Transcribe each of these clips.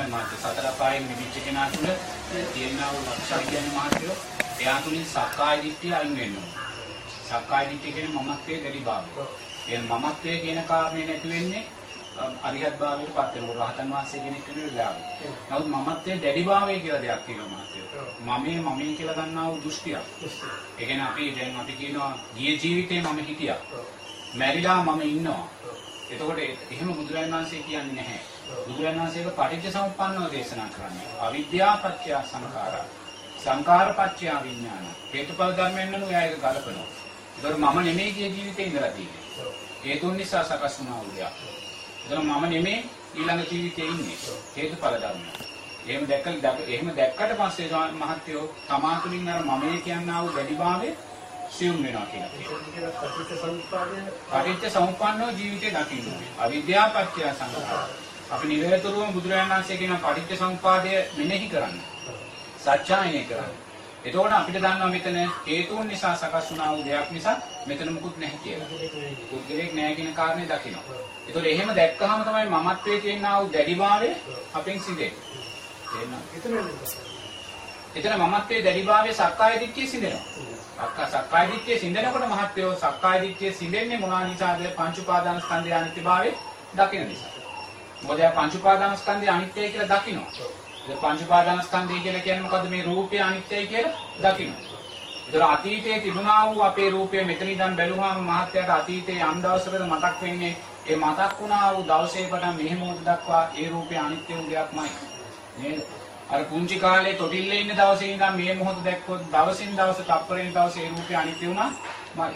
එහෙම මාත් සතර පායෙන් නිවිච්ච කෙනා තුළ තියෙනා වූ ලක්ෂණ කියන්නේ මහත්යෝ එයා තුලින් සක්කාය දිට්ඨිය අයින් වෙන්න ඕනේ. සක්කාය දිට්ඨිය කියන්නේ මමත්වයේ දැඩිභාවය. ඒ මමත්වයේ කියන කාරණේ නැති වෙන්නේ අරිහත් භාවයට පත් වෙනකොට රහතන් වහන්සේ කෙනෙක් වෙන වෙලාවට. නමුත් මමත්වයේ දැඩිභාවය කියලා දෙයක් තියෙනවා මහත්යෝ. මමේ මමේ කියලා ගන්නා වූ දෘෂ්ටියක්. ඒ කියන්නේ අපි දැන් අපි කියනවා ගිය ජීවිතේ මම හිටියා. මැරිලා මම ඉන්නවා. එතකොට එහෙම බුදුරජාණන් වහන්සේ කියන්නේ නැහැ. බුදුරජාණන් වහන්සේක පටිච්ච සමුප්පන්නව දේශනා කරන්නේ. අවිද්‍යාව පත්‍ය සංඛාරා. සංඛාර පත්‍ය විඥාන. හේතුඵල ධර්මයෙන් නු එයා ඒක ගලපනවා. ඒතකොට මම නෙමෙයි කිය ජීවිතේ ඉඳලා තියෙන්නේ. හේතුන් නිසා සකස් වුණා වූ දෙයක්. එතන මම නෙමෙයි ඊළඟ ජීවිතේ ඉන්නේ. හේතුඵල ධර්ම. එහෙම දැක්කල එහෙම දැක්කට පස්සේ මහත්යෝ තමා තුළින් අර මමයේ කියනා වූ වැඩිභාවයේ සියුම් වෙනවා කියලා කියනවා. පටිච්ච සමුප්පන්නෝ ජීවිතේ දකින්න. අවිද්‍යාව පත්‍ය සංඛාර. අපි නිරතුරුවම බුදුරජාණන් වහන්සේ කියන පටිච්ච සමුපාදය මෙනෙහි කරන්න. සත්‍යයනේ කරන්න. එතකොට අපිට දන්නවා මෙතන හේතුන් නිසා සකස් වුණා වූ දෙයක් නිසා මෙතන මුකුත් නැහැ කියලා. පුද්ගලෙක් නැහැ කියන කාරණේ දකිනවා. ඒතකොට එහෙම දැක්කහම තමයි මමත්වයේ තියෙනා වූ දැඩිභාවය අපෙන් සිදෙන්නේ. තේරෙනවද? එතන මමත්වයේ දැඩිභාවය සක්කාය දිට්ඨිය සිදෙනවා. අක්කා සක්කාය දිට්ඨිය සිඳනකොට මහත්යෝ සක්කාය දිට්ඨිය සිඳෙන්නේ මොනවා නිසාද? පංච උපාදාන ස්කන්ධය අනිත්‍යභාවය දකින නිසා. මොකද යා පංච උපාදාන ස්කන්ධය අනිත්‍යයි කියලා දකිනවා. ඒ පංච උපාදාන ස්කන්ධය කියලා කියන්නේ මොකද්ද? මේ රූපය අනිත්‍යයි කියලා දකිනවා. ඒතර අතීතයේ තිබුණා වූ අපේ රූපය මෙතන ඉඳන් බැලුවාම මහත්යට අතීතයේ යම් දවසකද මතක් වෙන්නේ ඒ මතක් වුණා වූ දවසේ පටන් මෙහි මොහොත දක්වා ඒ රූපය අනිත්‍ය වූ දෙයක්මයි. නේද? අර පුංචි කාලේ තොටිල්ලේ ඉන්න දවසේ ඉඳන් මේ මොහොත දැක්කොත් දවසින් දවස තප්පරෙන් දවස ඒ රූපය අනිත්‍ය වුණා. මයි.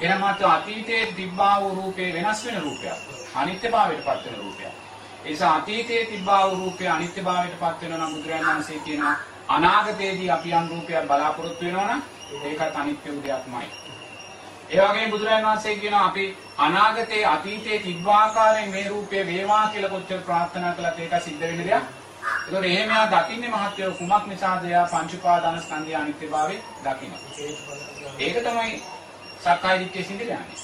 එහෙනම් මාත් අතීතයේ තිබ්බා වූ රූපේ වෙනස් වෙන රූපයක්. අනිත්‍යභාවයට පත් වෙන රූපයක්. ඒ නිසා අතීතයේ තිබ්බා වූ රූපේ අනිත්‍යභාවයට පත් වෙනවා නම් බුදුරජාණන් වහන්සේ කියනවා අනාගතයේදී අපි යම් රූපයක් බලාපොරොත්තු වෙනවා නම් ඒකත් අනිත්‍ය වූ දෙයක්මයි. ඒ වගේම බුදුරජාණන් වහන්සේ කියනවා අපි අනාගතයේ අතීතයේ තිබ්බ ආකාරයෙන් මේ රූපේ වේවා කියලා කොච්චර ප්‍රාර්ථනා කළත් ඒක සිද්ධ වෙන දෙයක් ඒතකොට එහෙම යා දකින්නේ මහත්යෝ කුමක් නිසාද යා පංච උපාදාන ස්කන්ධය අනිත්‍යභාවය දකින්න. ඒක තමයි සක්කාය දිට්ඨිය සිඳිලා යන්නේ.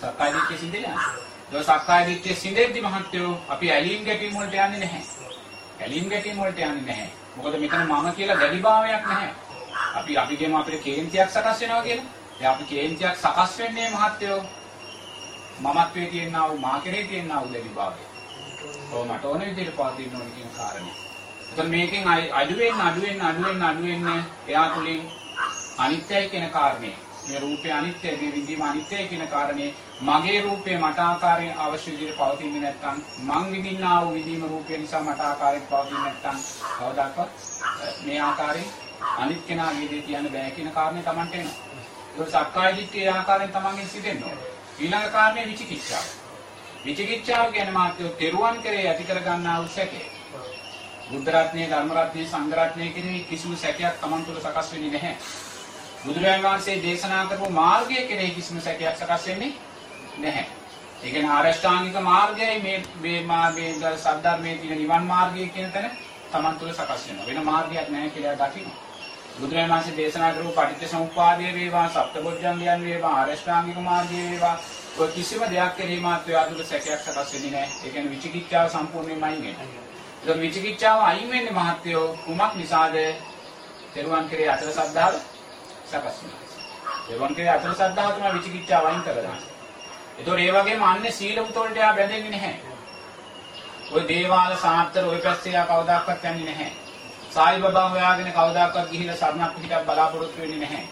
සක්කාය දිට්ඨිය සිඳිලා යන්නේ. ඒක සක්කාය දිට්ඨිය සිඳෙද්දි මහත්යෝ අපි ඇලීම් ගැටීම් වලට යන්නේ නැහැ. ඇලීම් ගැටීම් වලට යන්නේ නැහැ. මොකද මෙතන මම කියලා ගැලිභාවයක් නැහැ. අපි අපි කියමු අපිට කේන්තියක් සකස් වෙනවා කියලා. දැන් අපි කේන්තියක් සකස් වෙන්නේ මහත්යෝ මමත්වයේ තියෙනා වූ මා කෙරේ තියෙනා වූ ගැලිභාවය. ඔව් මට ඕන විදිහට පවතින්න ඕන කියන කාරණේ. එතකොට මේකෙන් අඩු වෙන්න අඩු වෙන්න අඩු වෙන්න අඩු වෙන්න එයා තුලින් අනිත්‍යයි කියන කාරණේ මේ රූපය අනිත්‍යයි මේ විඳීම අනිත්‍යයි කියන කාරණේ මගේ රූපය මට ආකාරයෙන් අවශ්‍ය විදිහට පවතින්නේ නැත්නම් මං විඳින්නා වූ විඳීම රූපය නිසා මට ආකාරයෙන් පවතින්නේ නැත්නම් කවදාකවත් මේ ආකාරයෙන් අනිත් කෙනාගේ දේ කියන්න බෑ කියන කාරණේ Tamanට එනවා. ඒක සක්කාය දිට්ඨිය ආකාරයෙන් Tamanගෙන් සිදෙන්න ඕනේ. ඊළඟ කාරණේ විචිකිච්ඡාව. විචිකිච්ඡාව කියන්නේ මාත්‍ය තෙරුවන් කරේ ඇති කර ගන්නා වූ සැකේ. බුද්ධ රත්නයේ ධර්ම රත්නයේ සංඝ රත්නයේ කෙරෙහි කිසිම සැකයක් Taman තුළ සකස් වෙන්නේ නැහැ. බුදුරජාණන් වහන්සේ දේශනා කරපු මාර්ගය කෙරෙහි කිසිම සැකයක් සකස් වෙන්නේ නැහැ. ඒ කියන්නේ ආරෂ්ඨාංගික මාර්ගයයි මේ මේ මාර්ගයේ සද්ධර්මයේ තියෙන නිවන් මාර්ගය කියන තැන Taman තුළ සකස් වෙනවා. වෙන මාර්ගයක් නැහැ කියලා දකින්න. බුදුරජාණන් වහන්සේ දේශනා කරපු පටිච්ච සමුප්පාදයේ වේවා සප්තබොධ්‍යංගයන් වේවා ආරෂ්ඨාංගික මාර්ගයේ වේවා ඔය කිසිම දෙයක් කෙරෙහි මාත්‍ය ආතුල සැකයක් සකස් වෙන්නේ නැහැ. ඒ කියන්නේ විචිකිච්ඡාව සම්පූර්ණයෙන්ම අයින් වෙනවා. ඒක විචිකිච්ඡාව අයින් වෙන්නේ මහත්යෝ කුමක් නිසාද? තෙරුවන් කෙරේ අතර සද්ධාව සකස් වෙනවා. තෙරුවන් කෙරේ අතර සද්ධාව තමයි විචිකිච්ඡාව අයින් කරගන්නේ. ඒතකොට ඒ වගේම අන්නේ සීල උතෝල්ට යා බැඳෙන්නේ නැහැ. ඔය දේවාල සාත්‍තර ඔය පැත්තේ යා කවදාකවත් යන්නේ නැහැ. සායි බබා හොයාගෙන කවදාකවත් ගිහිල්ලා සරණක් පිටක් බලාපොරොත්තු වෙන්නේ නැහැ.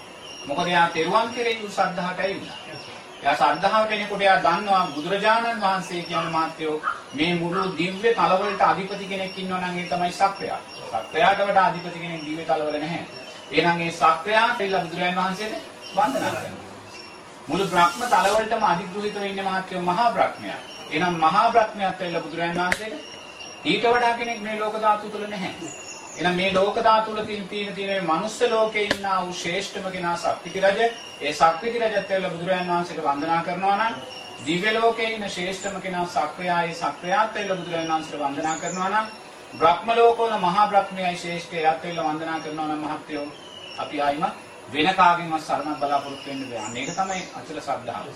මොකද යා තෙරුවන් කෙරේ යු සද්ධාහට ඇවිල්ලා. එයා ශ්‍රද්ධාව කෙනෙකුට එයා දන්නවා බුදුරජාණන් වහන්සේ කියන මාත්‍යෝ මේ මුළු දිව්‍ය තලවලට අධිපති කෙනෙක් ඉන්නවා නම් ඒ තමයි සක්‍රයා. සක්‍රයාට වඩා අධිපති කෙනෙක් දිව්‍ය තලවල නැහැ. එහෙනම් ඒ සක්‍රයාට ඉල්ල බුදුරජාණන් වහන්සේට වන්දනා කරනවා. මුළු බ්‍රහ්ම තලවලටම අධිග්‍රහිතව ඉන්න මාත්‍යෝ මහා බ්‍රහ්මයා. එහෙනම් මහා බ්‍රහ්මයාත් ඉල්ල බුදුරජාණන් වහන්සේට ඊට වඩා කෙනෙක් මේ ලෝක ධාතු තුල නැහැ. එහෙනම් මේ ලෝක ධාතු වල තියෙන තියෙන තියෙන මනුස්ස ලෝකේ ඉන්නා වූ ශ්‍රේෂ්ඨම කෙනා සක්විති රජ ඒ සක්විති රජත් එක්ක බුදුරජාණන් වහන්සේට වන්දනා කරනවා නම් දිව්‍ය ලෝකේ ඉන්න ශ්‍රේෂ්ඨම කෙනා සක්‍රයායි සක්‍රයාත් එක්ක බුදුරජාණන් වහන්සේට වන්දනා කරනවා නම් බ්‍රහ්ම ලෝකවල මහා බ්‍රහ්මයයි ශ්‍රේෂ්ඨයත් එක්ක වන්දනා කරනවා නම් මහත්යෝ අපි ආයිමත් වෙන කාගෙන්වත් සරණක් බලාපොරොත්තු වෙන්න බෑ. අන්න ඒක තමයි අචල ශ්‍රද්ධාව.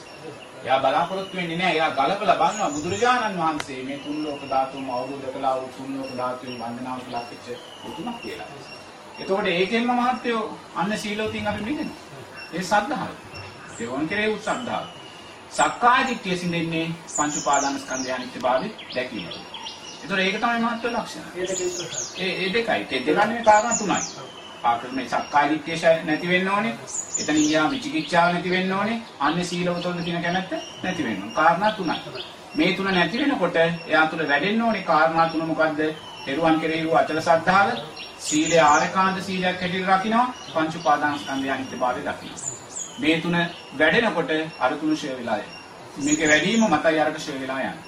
එයා බලාපොරොත්තු වෙන්නේ නෑ. එයා ගලපලා බලනවා බුදුරජාණන් වහන්සේ මේ තුන් ලෝක ධාතුම අවබෝධ කළා වූ තුන් ලෝක ධාතුන් වන්දනාවට ලක්වෙච්ච උතුමක් කියලා. එතකොට ඒකෙන්ම මහත්යෝ අන්න සීලෝතින් අපි මිදෙනවා. ඒ ශ්‍රද්ධාව. දෙවන් කෙරේ වූ ශ්‍රද්ධාව. සක්කාය දිට්ඨිය සිඳෙන්නේ පංච උපාදාන ස්කන්ධය අනිත්‍යභාවය දැකීම. ඒතර ඒක තමයි මහත්ව ලක්ෂණ. ඒ ඒ දෙකයි. ඒ දෙකන්නේ කාරණා තුනයි. ආකල් මේ සක්කාය දිට්ඨිය නැති වෙන්න ඕනේ. එතන ඊයා විචිකිච්ඡාව නැති වෙන්න ඕනේ. අන්නේ සීලවතොල්ද කියන කැමැත්ත නැති වෙන්න ඕනේ. කාරණා තුනයි. මේ තුන නැති වෙනකොට එයා තුල වැඩෙන්න ඕනේ කාරණා තුන මොකද්ද? දරුවන් කෙරෙහි වූ අචල සද්ධාව, සීලය ආරකාන්ත සීලයක් හැටියට රකින්නවා, පංච උපාදාන ස්කන්ධය අනිත්‍යභාවය දකිනවා. මේ තුන වැඩෙනකොට අර තුන ෂේ වෙලා යනවා. මේක වැඩිම මතයි අරක ෂේ වෙලා යනවා.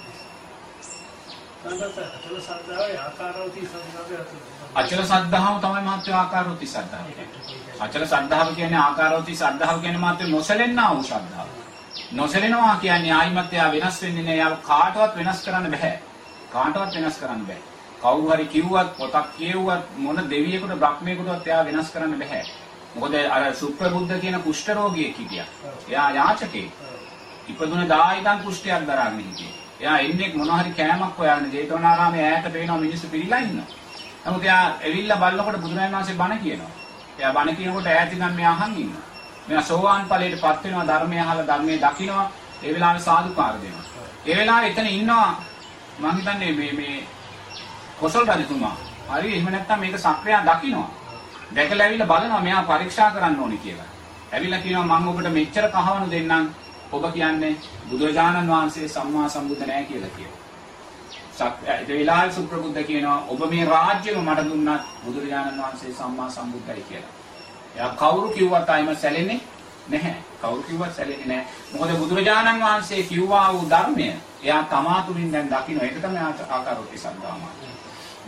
අචල සද්ධාව තමයි මාත්‍ය ආකාරෝති සද්ධාව. අචල සද්ධාව කියන්නේ ආකාරෝති සද්ධාව කියන්නේ මාත්‍ය නොසැලෙන්නා වූ ශ්‍රද්ධාව. නොසැලෙනවා කියන්නේ ආයිමත් එයා වෙනස් වෙන්නේ නෑ. එයා කාටවත් වෙනස් කරන්න බෑ. කාටවත් වෙනස් කරන්න බෑ. කවුරු හරි කිව්වත් පොතක් කියවුවත් මොන දෙවියෙකුට බ්‍රහ්මයෙකුටවත් එයා වෙනස් කරන්න බෑ. මොකද අර සුප්‍රබුද්ධ කියන කුෂ්ඨ රෝගියෙක් හිටියා. එයා යාචකෙක්. ඉපදුන දායිකන් කුෂ්ඨයක් දරාගෙන හිටියේ. එයා එන්නේ මොන හරි කෑමක් හොයාගෙන ජේතවනාරාමේ ඈත පේනවා මිනිස්සු පිළිලා ඉන්නවා. නමුත් එයා ඇවිල්ලා බලනකොට බුදුරජාණන් වහන්සේ බණ කියනවා. එයා බණ කියනකොට ඈත ඉඳන් මෙයා අහන් ඉන්නවා. මෙයා සෝවාන් ඵලයටපත් වෙනවා ධර්මය අහලා ධර්මයේ දකිනවා. ඒ වෙලාවේ සාදුකාර දෙනවා. ඒ වෙලාවේ එතන ඉන්නවා මම හිතන්නේ මේ මේ කොසල් රජතුමා. හරි එහෙම නැත්නම් මේක සක්‍රියා දකිනවා. දැකලා ඇවිල්ලා බලනවා මෙයා පරීක්ෂා කරන්න ඕනේ කියලා. ඇවිල්ලා කියනවා මම ඔබට මෙච්චර කහවණු දෙන්නම්. ඔබ කියන්නේ බුදුරජාණන් වහන්සේ සම්මා සම්බුද්ධ නැහැ කියලා කියනවා. ඒ වෙලාවේ සුප්‍රබුද්ධ කියනවා ඔබ මේ රාජ්‍යම මට දුන්නත් බුදුරජාණන් වහන්සේ සම්මා සම්බුද්ධයි කියලා. එයා කවුරු කිව්වත් ආයිම සැලෙන්නේ නැහැ. කවුරු කිව්වත් සැලෙන්නේ නැහැ. මොකද බුදුරජාණන් වහන්සේ කිව්වා වූ ධර්මය එයා තමා තුලින් දැන් දකින්න ඒක තමයි ආකාරෝති සද්ධාම.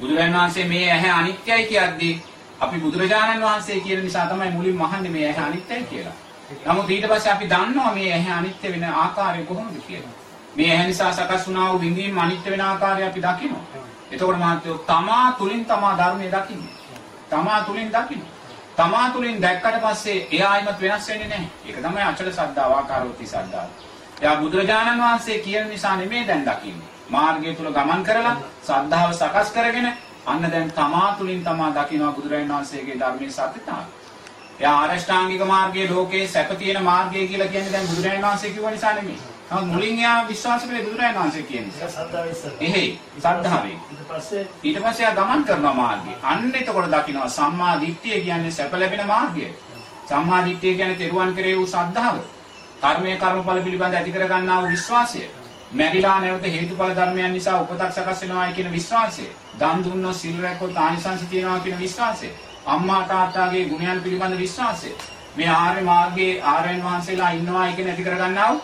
බුදුරජාණන් වහන්සේ මේ ඇහැ අනිත්‍යයි කියද්දී අපි බුදුරජාණන් වහන්සේ කියන නිසා තමයි මුලින්ම අහන්නේ මේ ඇහැ අනිත්‍යයි කියලා. නමුත් ඊට පස්සේ අපි දන්නවා මේ ඇහැ අනිත්‍ය වෙන ආකාරය කොහොමද කියලා. මේ ඇහැ නිසා සකස් වුණා වූ විඳීම් අනිත්‍ය වෙන ආකාරය අපි දකිනවා. එතකොට මහත්තයෝ තමා තුලින් තමා ධර්මය දකින්නේ. තමා තුලින් දකින්නේ. තමා තුලින් දැක්කට පස්සේ එයා ආයිමත් වෙනස් වෙන්නේ නැහැ. ඒක තමයි අචල සද්ධාව ආකාරෝති සද්ධාව. එයා බුදුරජාණන් වහන්සේ කියන නිසා නෙමෙයි දැන් දකින්නේ. මාර්ගය තුල ගමන් කරලා සද්ධාව සකස් කරගෙන අන්න දැන් තමා තුලින් තමා දකිනවා බුදුරජාණන් වහන්සේගේ ධර්මයේ සත්‍යතාවය. එයා ආරෂ්ඨාංගික මාර්ගයේ ලෝකේ සැප තියෙන මාර්ගය කියලා කියන්නේ දැන් බුදුරජාණන් වහන්සේ කිව්ව නිසා නෙමෙයි. නමුත් මුලින් එයා විශ්වාස කළේ බුදුරජාණන් වහන්සේ කියන නිසා. සද්ධාව ඉස්සර. එහෙයි සද්ධාවෙන්. ඊට පස්සේ ඊට පස්සේ එයා ගමන් කරනවා මාර්ගය. අන්න එතකොට දකිනවා සම්මා දිට්ඨිය කියන්නේ සැප ලැබෙන මාර්ගය. සම්මා දිට්ඨිය කියන්නේ තෙරුවන් කෙරේ වූ ශ්‍රද්ධාව. කර්මයේ කර්මඵල පිළිබඳ ඇති කර ගන්නා වූ විශ්වාසය. මැරිලා නැවත හේතුඵල ධර්මයන් නිසා උපතක් සකස් වෙනවායි කියන විශ්වාසය. දන් දුන්නොත් සිල් රැක්කොත් ආනිසංස තියෙනවා කියන විශ්වාසය. අම්මා තාත්තාගේ ගුණයන් පිළිබඳ විශ්වාසය. මේ ආර්ය මාර්ගයේ ආර්යයන් වහන්සේලා ඉන්නවායි කියන ඇති කර ගන්නා වූ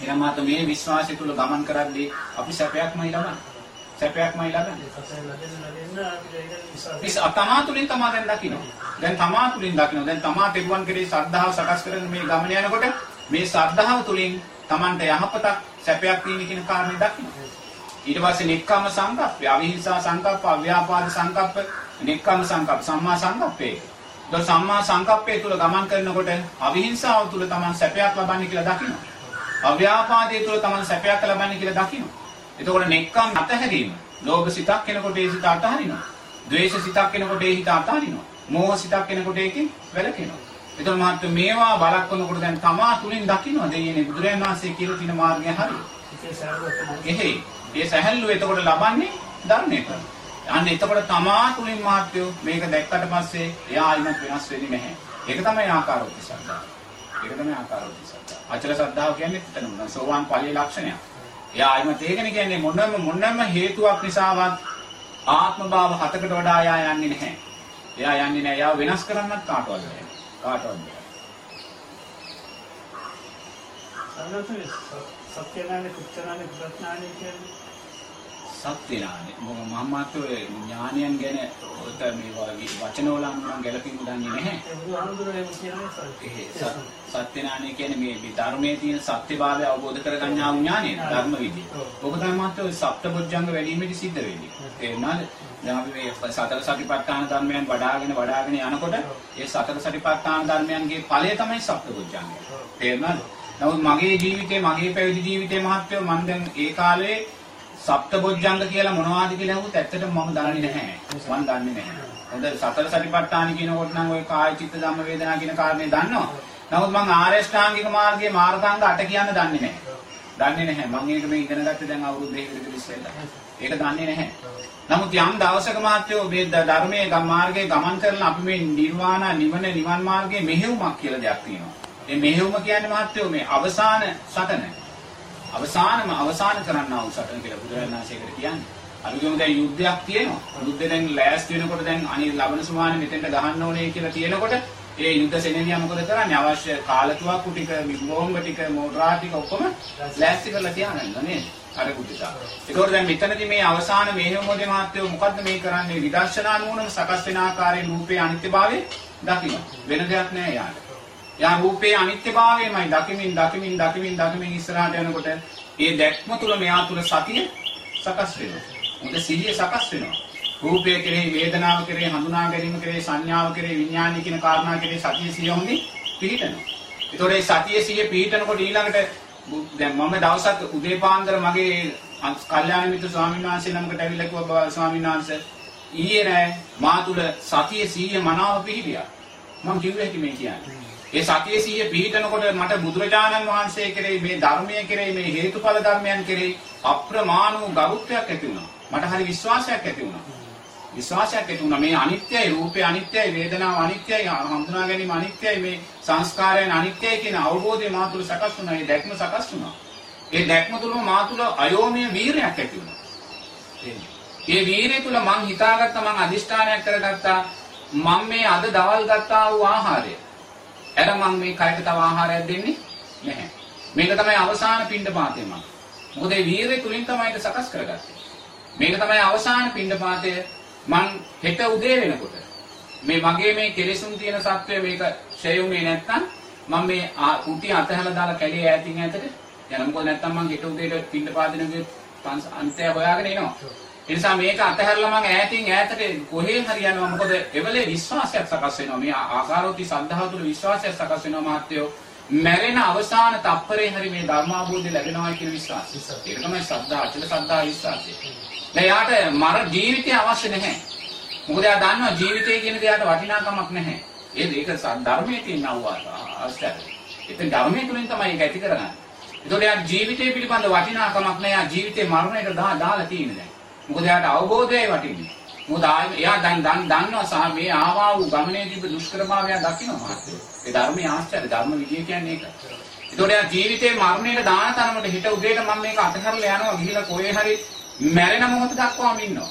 එහෙනම් මාත මේ විශ්වාසය තුල ගමන් කරද්දී අපි සැපයක්මයි ලබන්නේ. සැපයක්මයි ලබන්නේ. සතර ලැබෙන ලැබෙන අපිට ඒක විශ්වාස ඉස් තමා තුලින් තමා දැන් දකින්න. දැන් තමා තුලින් දකින්න. දැන් තමා තෙරුවන් කෙරේ ශ්‍රද්ධාව සකස් කරගෙන මේ ගමන යනකොට මේ ශ්‍රද්ධාව තුලින් Tamanට යහපතක් සැපයක් තියෙන කියන කාරණේ දකින්න. ඊට පස්සේ නික්කම සංකප්පය, අවිහිංසා සංකප්ප, අව්‍යාපාද සංකප්ප, නික්කම සංකප්ප, සම්මා සංකප්පේ. ද සම්මා සංකප්පය තුල ගමන් කරනකොට අවිහිංසාව තුල Taman සැපයක් ලබන්නේ කියලා දකින්න. අව්‍යාපාදයේ තුල Taman සැපයක් ලබන්නේ කියලා දකින්න. එතකොට නික්කම් අතහැරීම. ලෝභ සිතක් කෙනකොට ඒ සිත අතහරිනවා. ද්වේෂ සිතක් කෙනකොට ඒ හිත අතහරිනවා. මෝහ සිතක් කෙනකොට ඒකෙන් වැළකෙනවා. එතකොට මහත්ම මේවා බලක්වනකොට දැන් තමා තුලින් දකින්න දෙයනේ බුදුරජාණන් වහන්සේ කියලා තියෙන මාර්ගය හරියි. ඒ සැහැල්ලුව එතකොට ලබන්නේ ධර්මයට. අන්න එතකොට තමා තුලින් මාත්‍යෝ මේක දැක්කට පස්සේ එයා ආයිමත් වෙනස් වෙන්නේ නැහැ. ඒක තමයි ආකාරෝක්ති සද්ධා. ඒක තමයි ආකාරෝක්ති සද්ධා. අචල සද්ධාව කියන්නේ එතනම සෝවාන් ඵලයේ ලක්ෂණය. එයා ආයිමත් ඒකනේ කියන්නේ මොනම මොනම හේතුවක් නිසාවත් ආත්ම භාව හතකට වඩා එයා යන්නේ නැහැ. එයා යන්නේ නැහැ. එයා වෙනස් කරන්නත් කාටවත් බැහැ. කාටවත් බැහැ. සාරවත් සත්‍යනානේ කුච්චනානේ ප්‍රඥානේ කියන්නේ සත්‍ය ඥානෙ මහමාත්‍රෝ ඥානයන් ගැන ඔත මේ වගේ වචන වල නම් ගැලපීම දන්නේ නැහැ. ඒ බුදුහාමුදුරනේ කියන්නේ ඒ සත්‍ය. සත්- සත්‍ය ඥානය කියන්නේ මේ මේ ධර්මයේ තියෙන සත්‍යභාවය අවබෝධ කරගන්නා වූ ඥානය ධර්ම විදිය. ඔබ තමයි මාත්‍රෝ සප්තබොජ්ජංග වැඩිමේදී සිද්ධ වෙන්නේ. තේරුණාද? දැන් අපි මේ සතර සතිපට්ඨාන ධර්මයන් වඩාගෙන වඩාගෙන යනකොට ඒ සතර සතිපට්ඨාන ධර්මයන්ගේ ඵලය තමයි සප්තබොජ්ජංගය. තේරුණාද? නමුත් මගේ ජීවිතේ මගේ පැවිදි ජීවිතේ මහත්වෝ මම දැන් ඒ කාලේ සප්තබොජ්ජංග කියලා මොනවද කියලා අහුවොත් ඇත්තටම මම දන්නේ නැහැ. මම දන්නේ නැහැ. හොඳ සතර සතිපට්ඨාන කියනකොට නම් ওই කාය චිත්ත ධම්ම වේදනා කියන කාරණේ දන්නවා. නමුත් මම ආර්ය ශ්‍රාංගික මාර්ගයේ මාර්ගාංග 8 කියන්න දන්නේ නැහැ. දන්නේ නැහැ. මම ඒක මේ ඉගෙන ගත්තේ දැන් අවුරුදු දෙකකට විතර ඉස්සෙල්ලා. ඒක දන්නේ නැහැ. නමුත් යම් දවසක මාත්‍යෝ මේ ද- ධර්මයේ ගම් මාර්ගයේ ගමන් කරලා අපි මේ නිර්වාණ නිවන නිවන් මාර්ගයේ මෙහෙයුමක් කියලා දෙයක් තියෙනවා. මේ මෙහෙයුම කියන්නේ මාත්‍යෝ මේ අවසාන සටන. අවසානම අවසාන කරන්නා වූ සටන කියලා බුදුරජාණන් වහන්සේකට කියන්නේ. අපි කියමු දැන් යුද්ධයක් තියෙනවා. යුද්ධෙ දැන් ලෑස්ති වෙනකොට දැන් අනිත් ලබන සුමානේ මෙතෙන්ට ගහන්න ඕනේ කියලා තියෙනකොට ඒ යුද්ධ සෙනෙහියා මොකද කරන්නේ? අවශ්‍ය කාලතුවක්කු ටික, බෝම්බ ටික, මෝටරා ටික ඔක්කොම ලෑස්ති කරලා තියාගන්න නේද? අර කුටිසා. ඒකෝර දැන් මෙතනදී මේ අවසාන මෙහෙයුමෝදේ මහත්වෝ මොකද්ද මේ කරන්නේ? විදර්ශනා නුවණ සකස් වෙන ආකාරයේ රූපේ අනිත්‍යභාවය දකින්න. වෙන දෙයක් නෑ යාට. යා රූපේ අනිත්‍යභාවයමයි දකිමින් දකිමින් දකිමින් දකිමින් ඉස්සරහට යනකොට ඒ දැක්ම තුල මෙයා තුල සතිය සකස් වෙනවා. උන්ට සිහිය සකස් වෙනවා. රූපය කෙරෙහි වේදනාව කෙරෙහි හඳුනා ගැනීම කෙරෙහි සංඥාව කෙරෙහි විඥානය කියන කාරණා කෙරෙහි සතිය සිහිය හොඳින් පිහිටනවා. ඒතකොට මේ සතිය සිහිය පිහිටනකොට ඊළඟට බු- දැන් මම දවසක් උදේ පාන්දර මගේ අං- කල්යාණ මිත්‍ර ස්වාමීන් වහන්සේ නමකට ඇවිල්ලා කිව්වා "බා- ස්වාමීන් වහන්සේ ඊයේ රෑ මා තුල සතිය සිහිය මනාව පිහිටියා. මම කිව්වේ හැටි මේ කියන්නේ. ඒ සතිය සිහිය පිහිටනකොට මට බුදුරජාණන් වහන්සේ කෙරෙහි මේ ධර්මයේ කෙරෙහි මේ හේතුඵල ධර්මයන් කෙරෙහි අප්‍රමාණ වූ ගෞරවයක් ඇති වුණා. මට හරි විශ්වාසයක් ඇති වුණා. විශ්වාසයක් ඇති වුණා මේ අනිත්‍යයි රූපේ අනිත්‍යයි වේදනාව අනිත්‍යයි හඳුනා ගැනීම අනිත්‍යයි මේ සංස්කාරයන් අනිත්‍යයි කියන අවබෝධය මා තුළ සකස් වුණා. ඒ දැක්ම සකස් වුණා. ඒ දැක්ම තුළම මා තුළ අයෝමය වීරයක් ඇති වුණා. ඒ වීරිය තුළ මං හිතාගත්තා මං අදිෂ්ඨානයක් කරගත්තා මම මේ අද දවල් ගත්තා වූ ආහාරය එර මං මේ කයට තව ආහාරයක් දෙන්නේ නැහැ. මේක තමයි අවසාන පින්ඩපාතය මං. මොකද ඒ වීරිය තුලින් තමයි ඒක සකස් කරගත්තේ. මේක තමයි අවසාන පින්ඩපාතය මං හෙට උදේ වෙනකොට මේ මගේ මේ කෙලෙසුන් තියෙන සත්වය මේක ඡය වුණේ නැත්තම් මම මේ ආ- කුටි අතහැලා දාලා කැලේ ඈතින් ඈතට යන මොකද නැත්තම් මං හෙට උදේට පින්ඩපාතනගේ පන්ස අන්තය හොයාගෙන එනවා. ඒ නිසා මේක අතහැරලා මං ඈතින් ඈතට කොහේ හරි යනවා මොකද එවලේ විශ්වාසයක් සකස් වෙනවා. මේ ආකාරෝති සද්ධාව තුළ විශ්වාසයක් සකස් වෙනවා මාත්‍යෝ මැරෙන අවසාන තප්පරේ හරි මේ ධර්මාභෝධය ලැබෙනවා කියන විශ්වාසය. ඒක තමයි සද්ධා අචල සද්ධා විශ්වාසය. දැන් යාට මර ජීවිතය අවශ්‍ය නැහැ. මොකද එයා දන්නවා ජීවිතය කියන දෙයට වටිනාකමක් නැහැ. ඒ ස- ධර්මයේ තියෙන අවස්ථාවක් එතන ධර්මයේ තුලින් තමයි ඒක ඇති කරගන්නේ. ඒතකොට එයා ජීවිතය පිළිබඳ වටිනාකමක් නැහැ. එයා ජීවිතේ මරණයට දා- දාලා තියෙන්නේ දැන් මොකද එයාට අවබෝධයයි වටින්නේ. මොකද ආයෙ එයා දැන් දැන් දන්නවා සහ මේ ආවා වූ ගමනේ තිබ්බ දුෂ්කරභාවය දකිනවා මහත්තයෝ. ඒ ධර්මයේ ආශ්චර්ය ධර්ම විදිය කියන්නේ ඒක. ඒතකොට එයා ජීවිතේ මරණයට දාන තරමට හිත උදේට මම මේක අතහැරලා යනවා ගිහිලා කොහේ හරි මැරෙන මොහොත දක්වාම ඉන්නවා.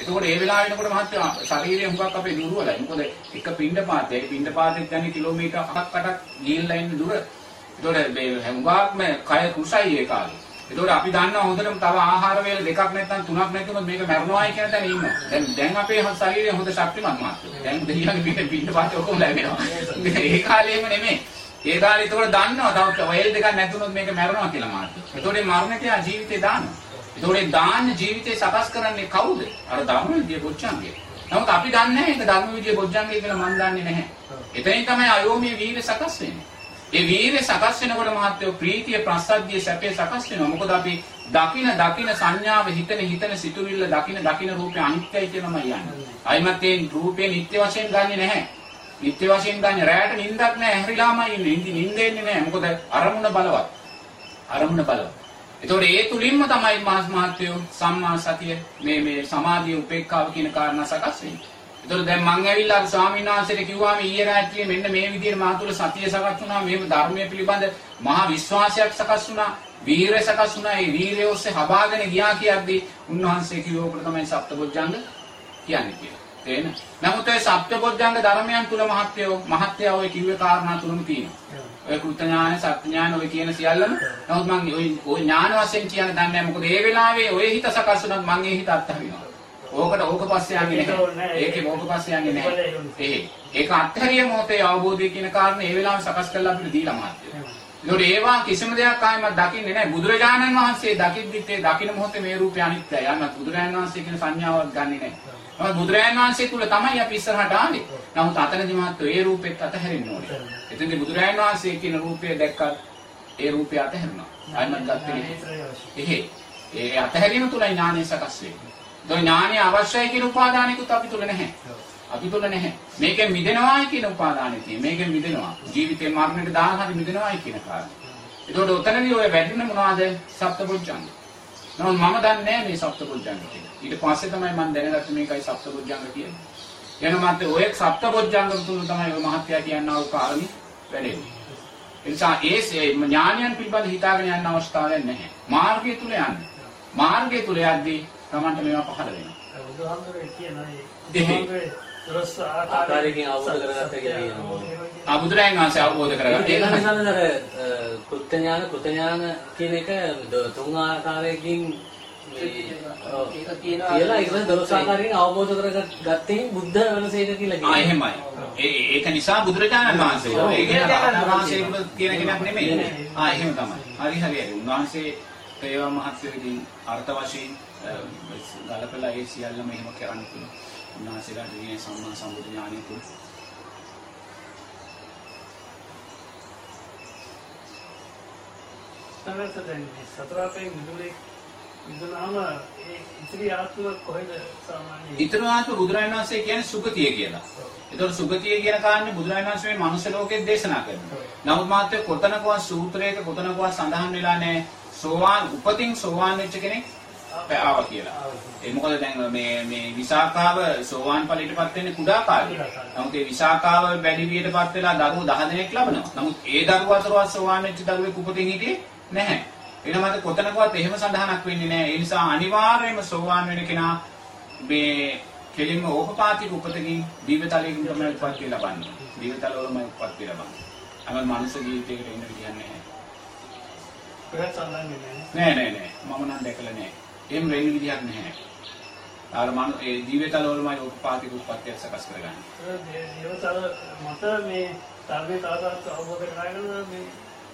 එතකොට ඒ වෙලාව වෙනකොට මහත්තයෝ ශරීරය හුඟක් අපේ දුර්වලයි. මොකද එක පින්ඩපාතේ ඒ පින්ඩපාතෙත් යන්නේ කිලෝමීටර් 7ක් 8ක් ගිහිල්ලා ඉන්න දුර. ඒතකොට මේ හුඟක්ම කය කුසයි ඒ කාලේ. ඒතකොට අපි දන්නවා හොඳටම තව ආහාර වේල දෙකක් නැත්නම් තුනක් නැතුනොත් මේක මැරෙනවායි කියන තැන ඉන්නවා. දැන් දැන් අපේ ශරීරය හොඳ ශක්තිමත් මාත්‍රය. දැන් දෙවියන්ගේ පිට පිට පාට ඔක්කොම ලැබෙනවා. ඒ කාලේම නෙමෙයි. ඒ කාලේ ඒතකොට දන්නවා තව වේල් දෙකක් නැතුනොත් මේක මැරෙනවා කියලා මාත්‍රය. ඒතකොට මේ මරණයට යා ජීවිතේ දානවා. ඒතකොට ඒ දාන්න ජීවිතේ සකස් කරන්නේ කවුද? අර ධර්ම විද්‍ය බොච්චංගේ. නමුත් අපි දන්නේ නැහැ ඒක ධර්ම විද්‍ය බොච්චංගේ කියලා මම දන්නේ නැහැ. එතනින් තමයි අයෝමයේ වීර්ය සකස් වෙන්නේ. ඒ වීර්ය සකස් වෙනකොට මහත්වෝ ප්‍රීතිය ප්‍රසද්ධිය සැපේ සකස් වෙනවා. මොකද අපි දකින දකින සංඥාව හිතන හිතන සිතුවිල්ල දකින දකින රූපේ අනිත්‍යයි කියලාම යන්නේ. අයිමත් ඒ රූපේ නිත්‍ය වශයෙන් ගන්නෙ නැහැ. නිත්‍ය වශයෙන් ගන්න රැයට නිින්දක් නැහැ. හැරිලාමයි ඉන්නේ. නිින්ද නිින්දෙන්නේ නැහැ. මොකද අරමුණ බලවත්. අරමුණ බලවත්. ඒතකොට ඒ තුලින්ම තමයි මහත් මහත්වෝ සම්මා සතිය මේ මේ සමාධිය උපේක්ඛාව කියන කාරණා සකස් වෙන්නේ. ඒතකොට දැන් මං ඇවිල්ලා අර ස්වාමීන් වහන්සේට කිව්වාම ඊයේ රාත්‍රියේ මෙන්න මේ විදිහට මා තුළ සතිය සකස් වුණා මේ ධර්මයේ පිළිබඳ මහා විශ්වාසයක් සකස් වුණා වීරය සකස් වුණා. ඒ වීරය ඔස්සේ හබාගෙන ගියා කියද්දී උන්වහන්සේ කිව්ව ඔකට තමයි සප්තබොජ්ජංග කියන්නේ කියලා. තේන නමුත් ඒ සප්තබොධ්‍යංග ධර්මයන් තුල මහත්ය මහත්ය ඔය කිව්වේ කාරණා තුනම තියෙනවා. ඔය කෘත ඥාන සත්‍ය ඥාන ඔය කියන සියල්ලම. නමුත් මම ඔය ඔය ඥාන වශයෙන් කියන දන්නේ නැහැ. මොකද ඒ වෙලාවේ ඔය හිත සකස් වුණත් මම ඒ හිත අත්හරිනවා. ඕකට ඕක පස්සේ යන්නේ නැහැ ඒකේ ඕක පස්සේ යන්නේ නැහැ ඒ ඒක අත්හැරිය මොහොතේ අවබෝධය කියන කාරණේ ඒ වෙලාවේ සකස් කරලා අපිට දීලා මාත්‍ය ඒකට ඒවා කිසිම දෙයක් ආයෙමත් දකින්නේ නැහැ බුදුරජාණන් වහන්සේ දකිද්දිත් ඒ දකින්න මොහොතේ මේ රූපය අනිත්‍යයි යන්නත් බුදුරජාණන් වහන්සේ කියන සංඥාවක් ගන්නෙ නැහැ නමුත් බුදුරජාණන් වහන්සේ තුල තමයි අපි ඉස්සරහට ආවේ. නමුත් අතනදි මාත් ඒ රූපෙත් අතහැරෙන්න ඕනේ. එතෙන්දී බුදුරජාණන් වහන්සේ කියන රූපය දැක්කත් ඒ රූපය අතහැරුණා. ආයමත් නැහැ. එහෙ. ඒ අතහැරීම තුලයි ඥානය සකස් වෙන්නේ. ඒ ඥානය අවශ්‍යයි කියන උපාදානිකුත් අපි තුල නැහැ. අපි තුල නැහැ. මේකෙන් මිදෙනවායි කියන උපාදානෙ තියෙන. මේකෙන් මිදෙනවා. ජීවිතේ මරණයට හරි මිදෙනවායි කියන කාරණේ. ඒතකොට උතනදී ඔය වැඩිම මොනවද? සප්තපොච්චංග. නමුත් මම දන්නේ නැහැ මේ සප්තපොච්චංග කියලා. ඊට පස්සේ තමයි මම දැනගත්තේ මේකයි සප්තබොධ්‍යංග කියන්නේ. එන මත ඔය සප්තබොධ්‍යංග තුන තමයි ඔය මහත්ය කියනා වූ කාරණි වැඩෙන්නේ. ඒ නිසා ඒ ඥානයන් පිළිබඳ හිතාගෙන යන්න අවස්ථාවක් නැහැ. මාර්ගය තුල යන්න. මාර්ගය තුල යද්දී Tamanට මේවා පහළ වෙනවා. බුදුහාමුදුරේ කියනවා. ආ බුදුරයන් වහන්සේ අවබෝධ කරගත්තා. ඒක ඒක නිසා අර කෘත්‍ය ඥාන කෘත්‍ය ඥාන කියන එක තුන් ආකාරයකින් කියලා ඒක දොළොස් ආකාරයකින් අවබෝධ කරගත්තේ බුද්ධ වෙනසේක කියලා ආ කියනවා. එහෙමයි. ඒ ඒක නිසා බුදුරජාණන් වහන්සේ ඒ කියන්නේ වහන්සේ කියන කෙනෙක් නෙමෙයි. ආ එහෙම තමයි. හරි හරි. උන්වහන්සේ ඒවා මහත්කමකින් අර්ථ වශයෙන් ගලපලා ඒ සියල්ලම එහෙම කරන්න පුළුවන්. උන්වහන්සේලාට මේ සම්මා සම්බුදු ඥානය තුල තමයි දැන් සතර අපේ මිදුලේ මිදුනාම ඒ ඉතිරි ආත්ම කොහෙද සාමාන්‍යයෙන් ඊතරාත් බුදුරජාණන් වහන්සේ කියන්නේ සුගතිය කියලා. ඒතකොට සුගතිය කියන කාරණේ බුදුරජාණන් වහන්සේ මේ මනුෂ්‍ය ලෝකෙත් දේශනා කරනවා. නමුත් මාත්‍ය කොතනකවත් සූත්‍රයක කොතනකවත් සඳහන් වෙලා නැහැ සෝවාන් උපතින් සෝවාන් වෙච්ච කෙනෙක් ආවා කියලා. ඒ මොකද දැන් මේ මේ විසාකාව සෝවාන් ඵලයටපත් වෙන්නේ කුඩා කාලේ. නමුත් ඒ විසාකාව වැඩි වියටපත් වෙලා දරුවෝ 10 දෙනෙක් ලබනවා. නමුත් ඒ දරුවෝ අතරවත් සෝවාන් වෙච්ච දරුවෙක් උපතින් හිටියේ නැහැ. එනම මත කොතනකවත් එහෙම සඳහනක් වෙන්නේ නැහැ. ඒ නිසා අනිවාර්යයෙන්ම සෝවාන් වෙන කෙනා මේ කෙලින්ම ඕපපාතික උපතකින් දීවතලයකින් තමයි උපත්ති ලබන්නේ. දීවතලවලම උපත්ති ලබන්නේ. අමල් මනුෂ්‍ය ජීවිතයකට එන්න විදියක් නැහැ. නෑ නෑ නෑ මම නම් දැකලා නෑ. එහෙම වෙන්න විදියක් නැහැ. අර මනු ඒ ජීවිතවලමයි ඕපපාතික උපත්තියක් සකස් කරගන්නේ. දේවතල මත මේ තාසත් අවබෝධ කරගන්න මේ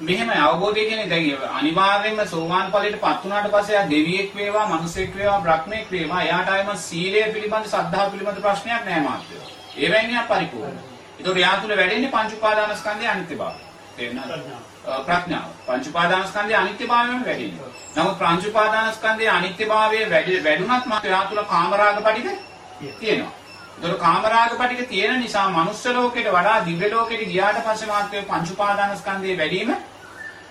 මෙහෙම අවබෝධය කියන්නේ දැන් අනිවාර්යයෙන්ම සෝවාන් ඵලයට පත් වුණාට පස්සේ ආ දෙවියෙක් වේවා, මිනිසෙක් වේවා, බ්‍රහ්මෙක් වේවා, එයාට ආයම සීලය පිළිබඳ ශ්‍රද්ධාව පිළිබඳ ප්‍රශ්නයක් නැහැ මාත්‍යෝ. ඒ වෙන්නේ පරිපූර්ණ. ඒතකොට යා තුල වැඩෙන්නේ පංච උපාදානස්කන්ධයේ අනිත්‍යභාවය. තේරුණාද? ප්‍රඥාව. අ, ප්‍රඥාව. පංච උපාදානස්කන්ධයේ අනිත්‍යභාවයම වැඩෙන්නේ. නමුත් පංච උපාදානස්කන්ධයේ අනිත්‍යභාවය වැඩි වැඩුණත් මාත්‍ය යා තුල කාමරාග පටික තියෙනවා. ඒතකොට කාමරාග පටික තියෙන නිසා මනුස්ස ලෝකෙට වඩා දිව්‍ය ලෝකෙට ගියාට පස්සේ මාත්‍ය පංච උපාදානස්කන්ධයේ වැඩිම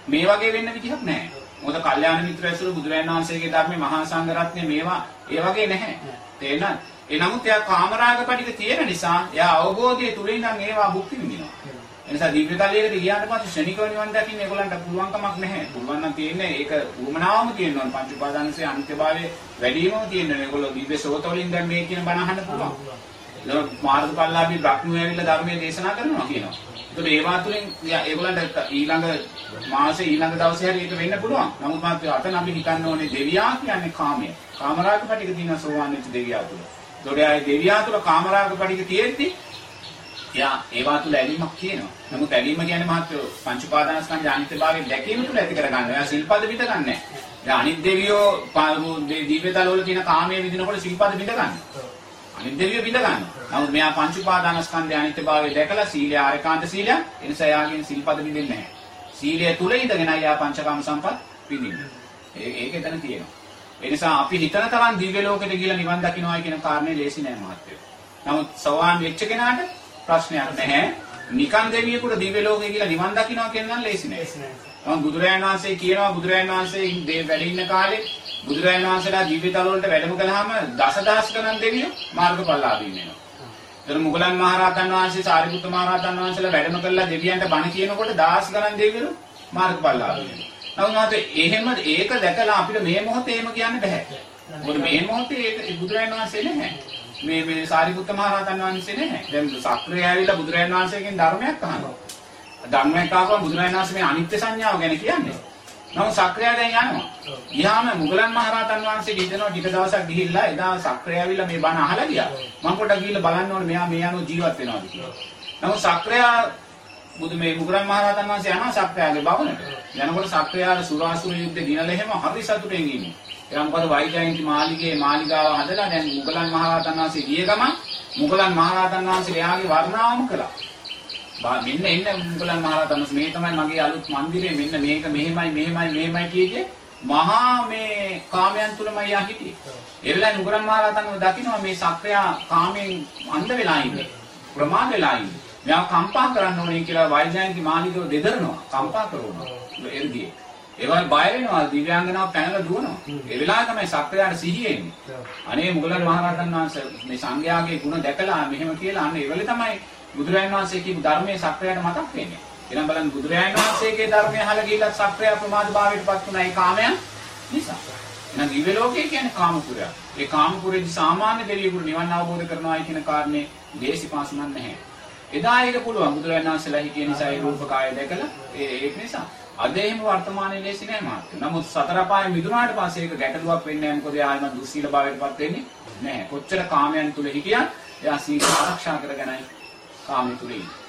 මේ වගේ වෙන්න විදිහක් නැහැ. මොකද කල්යාණ මිත්‍ර ඇසුරු බුදුරජාණන් වහන්සේගේ ධර්මයේ මහා සංඝරත්නය මේවා ඒ වගේ නැහැ. තේරෙනවද? ඒ නමුත් එයා කාමරාග පටික තියෙන නිසා එයා අවබෝධය තුලින් නම් ඒවා භුක්ති විඳිනවා. ඒ නිසා දිව්‍ය තලයකට ගියාට පස්සේ ශනිකව නිවන් දකින්න ඒගොල්ලන්ට පුළුවන්කමක් නැහැ. පුළුවන් නම් තියෙන්නේ ඒක උමනාවම තියෙනවා. පංච උපාදානසේ අනිත්‍යභාවය වැඩිමම තියෙනවා. ඒගොල්ලෝ දිව්‍ය සෝතවලින් දැන් මේ කියන බණ අහන්න පුළුවන්. ඒක මාර්ගඵලලාභී බ්‍රහ්මෝ ඇවිල්ලා ධර්මයේ දේශනා කරනවා කියනවා. ඒකට ඒවා තුලින් ඒගොල්ලන්ට ඊළඟ මාසේ ඊළඟ දවසේ හරි ඒක වෙන්න පුළුවන්. නමුත් මාත් අතන අපි හිතන්න ඕනේ දෙවියා කියන්නේ කාමය. කාමරාග පිටික තියෙන සෝවාන් වෙච්ච දෙවියා තුල. ඒකට ආයේ දෙවියා තුල කාමරාග පිටික තියෙද්දි යා ඒවා තුල ඇලීමක් කියනවා. නමුත් ඇලීම කියන්නේ මහත්වෝ පංච උපාදානස්කන්ධ අනිත්‍යභාවයෙන් දැකීම තුල ඇති කරගන්න. එයා සිල්පද බිඳ ගන්නෑ. දැන් අනිත් දෙවියෝ පාරු දිව්‍යතල වල තියෙන කාමයේ විදිනකොට සිල්පද බිඳ ගන්නවා. අනිත් දෙවියෝ බිඳ ගන්නවා. නමුත් මෙයා පංච උපාදානස්කන්ධයේ අනිත්‍යභාවය දැකලා සීලය ආරකාන්ත සීලය එනිසා යාගෙන සිල්පද බිඳෙන්නේ නැහැ. සීලය තුල ඉඳගෙන යා පංචකාම සම්පත් විඳින්නේ. ඒ ඒක එතන තියෙනවා. ඒ නිසා අපි හිතන තරම් දිව්‍ය ලෝකෙට ගිහිල්ලා නිවන් දකින්නයි කියන කාරණේ ලේසි නෑ මහත්තයෝ. නමුත් සෝවාන් වෙච්ච කෙනාට ප්‍රශ්නයක් නැහැ. නිකන් දෙවියෙකුට දිව්‍ය ලෝකෙ ගිහිල්ලා නිවන් දකින්නවා කියන නම් ලේසි නෑ. නමුත් බුදුරජාණන් වහන්සේ කියනවා බුදුරජාණන් වහන්සේ දේ වැඩ ඉන්න කාලේ බුදුරජාණන් වහන්සේලා ජීවිතවල වලට වැඩම කළාම දසදහස් ගණන් දෙවියෝ මාර්ගඵලලාභී වෙනවා. ඒතර මුගලන් මහරහතන් වහන්සේ සාරිපුත්ත මහරහතන් වහන්සේලා වැඩම කළා දෙවියන්ට බණ කියනකොට දහස් ගණන් දෙවියෝ මාර්ගඵලලාභී වෙනවා. නමුත් මාත් එහෙම ඒක දැකලා අපිට මේ මොහොතේ එහෙම කියන්න බෑ. මොකද මේ මොහොතේ ඒක බුදුරජාණන් වහන්සේ නැහැ. මේ මේ සාරිපුත්ත මහ රහතන් වහන්සේ නැහැ. දැන් සක්‍රිය ඇවිල්ලා බුදුරජාණන් වහන්සේගෙන් ධර්මයක් අහනවා. ධර්මයක් ආවම බුදුරජාණන් වහන්සේ මේ අනිත්‍ය සංඥාව ගැන කියන්නේ. නමුත් සක්‍රිය දැන් යනවා. ගියාම මුගලන් මහ රහතන් වහන්සේ හිතනවා ටික දවසක් ගිහිල්ලා එදා සක්‍රිය ඇවිල්ලා මේ බණ අහලා ගියා. මම පොඩ්ඩක් ගිහිල්ලා බලන්න ඕනේ මෙයා මේ අනුව ජීවත් වෙනවද කියලා. නමුත් සක්‍රිය බුදු මේ මුගලන් මහ රහතන් වහන්සේ යනවා සක්‍රියගේ භවනට. යනකොට සක්‍රියාර සුරාසුර යුද්ධ දිනලා එහෙම හරි සතුටෙන් ඉන්නේ. එනම් මොකද වෛජයන්ති මාලිගේ මාලිගාව හදලා දැන් මුගලන් මහ රහතන් වහන්සේ ගිය ගමන් මුගලන් මහ රහතන් වහන්සේ එයාගේ වර්ණාවම කළා. බා මෙන්න එන්න මුගලන් මහ රහතන් වහන්සේ මේ තමයි මගේ අලුත් මන්දිරය මෙන්න මේක මෙහෙමයි මෙහෙමයි මෙහෙමයි කියේදී මහා මේ කාමයන් තුලමයි යා හිටියේ. ඒ වෙලාවේ මුගලන් මහ රහතන් වහන්සේ දකිනවා මේ සක්‍රියා කාමයෙන් අන්ධ වෙලා ඉන්නේ. ප්‍රමාද වෙලා ඉන්නේ. මෙයා කම්පා කරන්න ඕනේ කියලා වෛජයන්ති මාලිගව දෙදරනවා. කම්පා කරනවා. එල්ගියේ. ඒවල් බය වෙනවා දිව්‍යාංගනාව පැනලා දුවනවා. ඒ වෙලාවේ තමයි සක්‍රියාට සිහිය එන්නේ. අනේ මුගලන් මහරහතන් වහන්සේ මේ සංඝයාගේ ගුණ දැකලා මෙහෙම කියලා අන්න ඒ වෙලේ තමයි බුදුරජාණන් වහන්සේ කියපු ධර්මයේ සක්‍රියාට මතක් වෙන්නේ. එහෙනම් බලන්න බුදුරජාණන් වහන්සේගේ ධර්මය අහලා ගිහිල්ලා සක්‍රියා ප්‍රමාද භාවයට පත් වුණා ඒ කාමයන් නිසා. එහෙනම් දිව්‍ය ලෝකයේ කියන්නේ කාමපුරය. ඒ කාමපුරේදී සාමාන්‍ය දෙවියෙකුට නිවන් අවබෝධ කරනවායි කියන කාරණේ දේශි පාසුමක් නැහැ. එදා ඒක පුළුවන් බුදුරජාණන් වහන්සේලා හිටිය නිසා ඒ රූප කාය දැකලා ඒ ඒක නිසා අද එහෙම වර්තමානයේ ලේසි නෑ මාත්. නමුත් සතර පාය මිදුනාට පස්සේ ඒක ගැටලුවක් වෙන්නේ නැහැ. මොකද ආයම දුස්සීල භාවයටපත් වෙන්නේ නැහැ. කොච්චර කාමයන් තුල හිටියත් එයා සීල ආරක්ෂා කරගෙනයි කාමයේ තුල ඉන්නේ.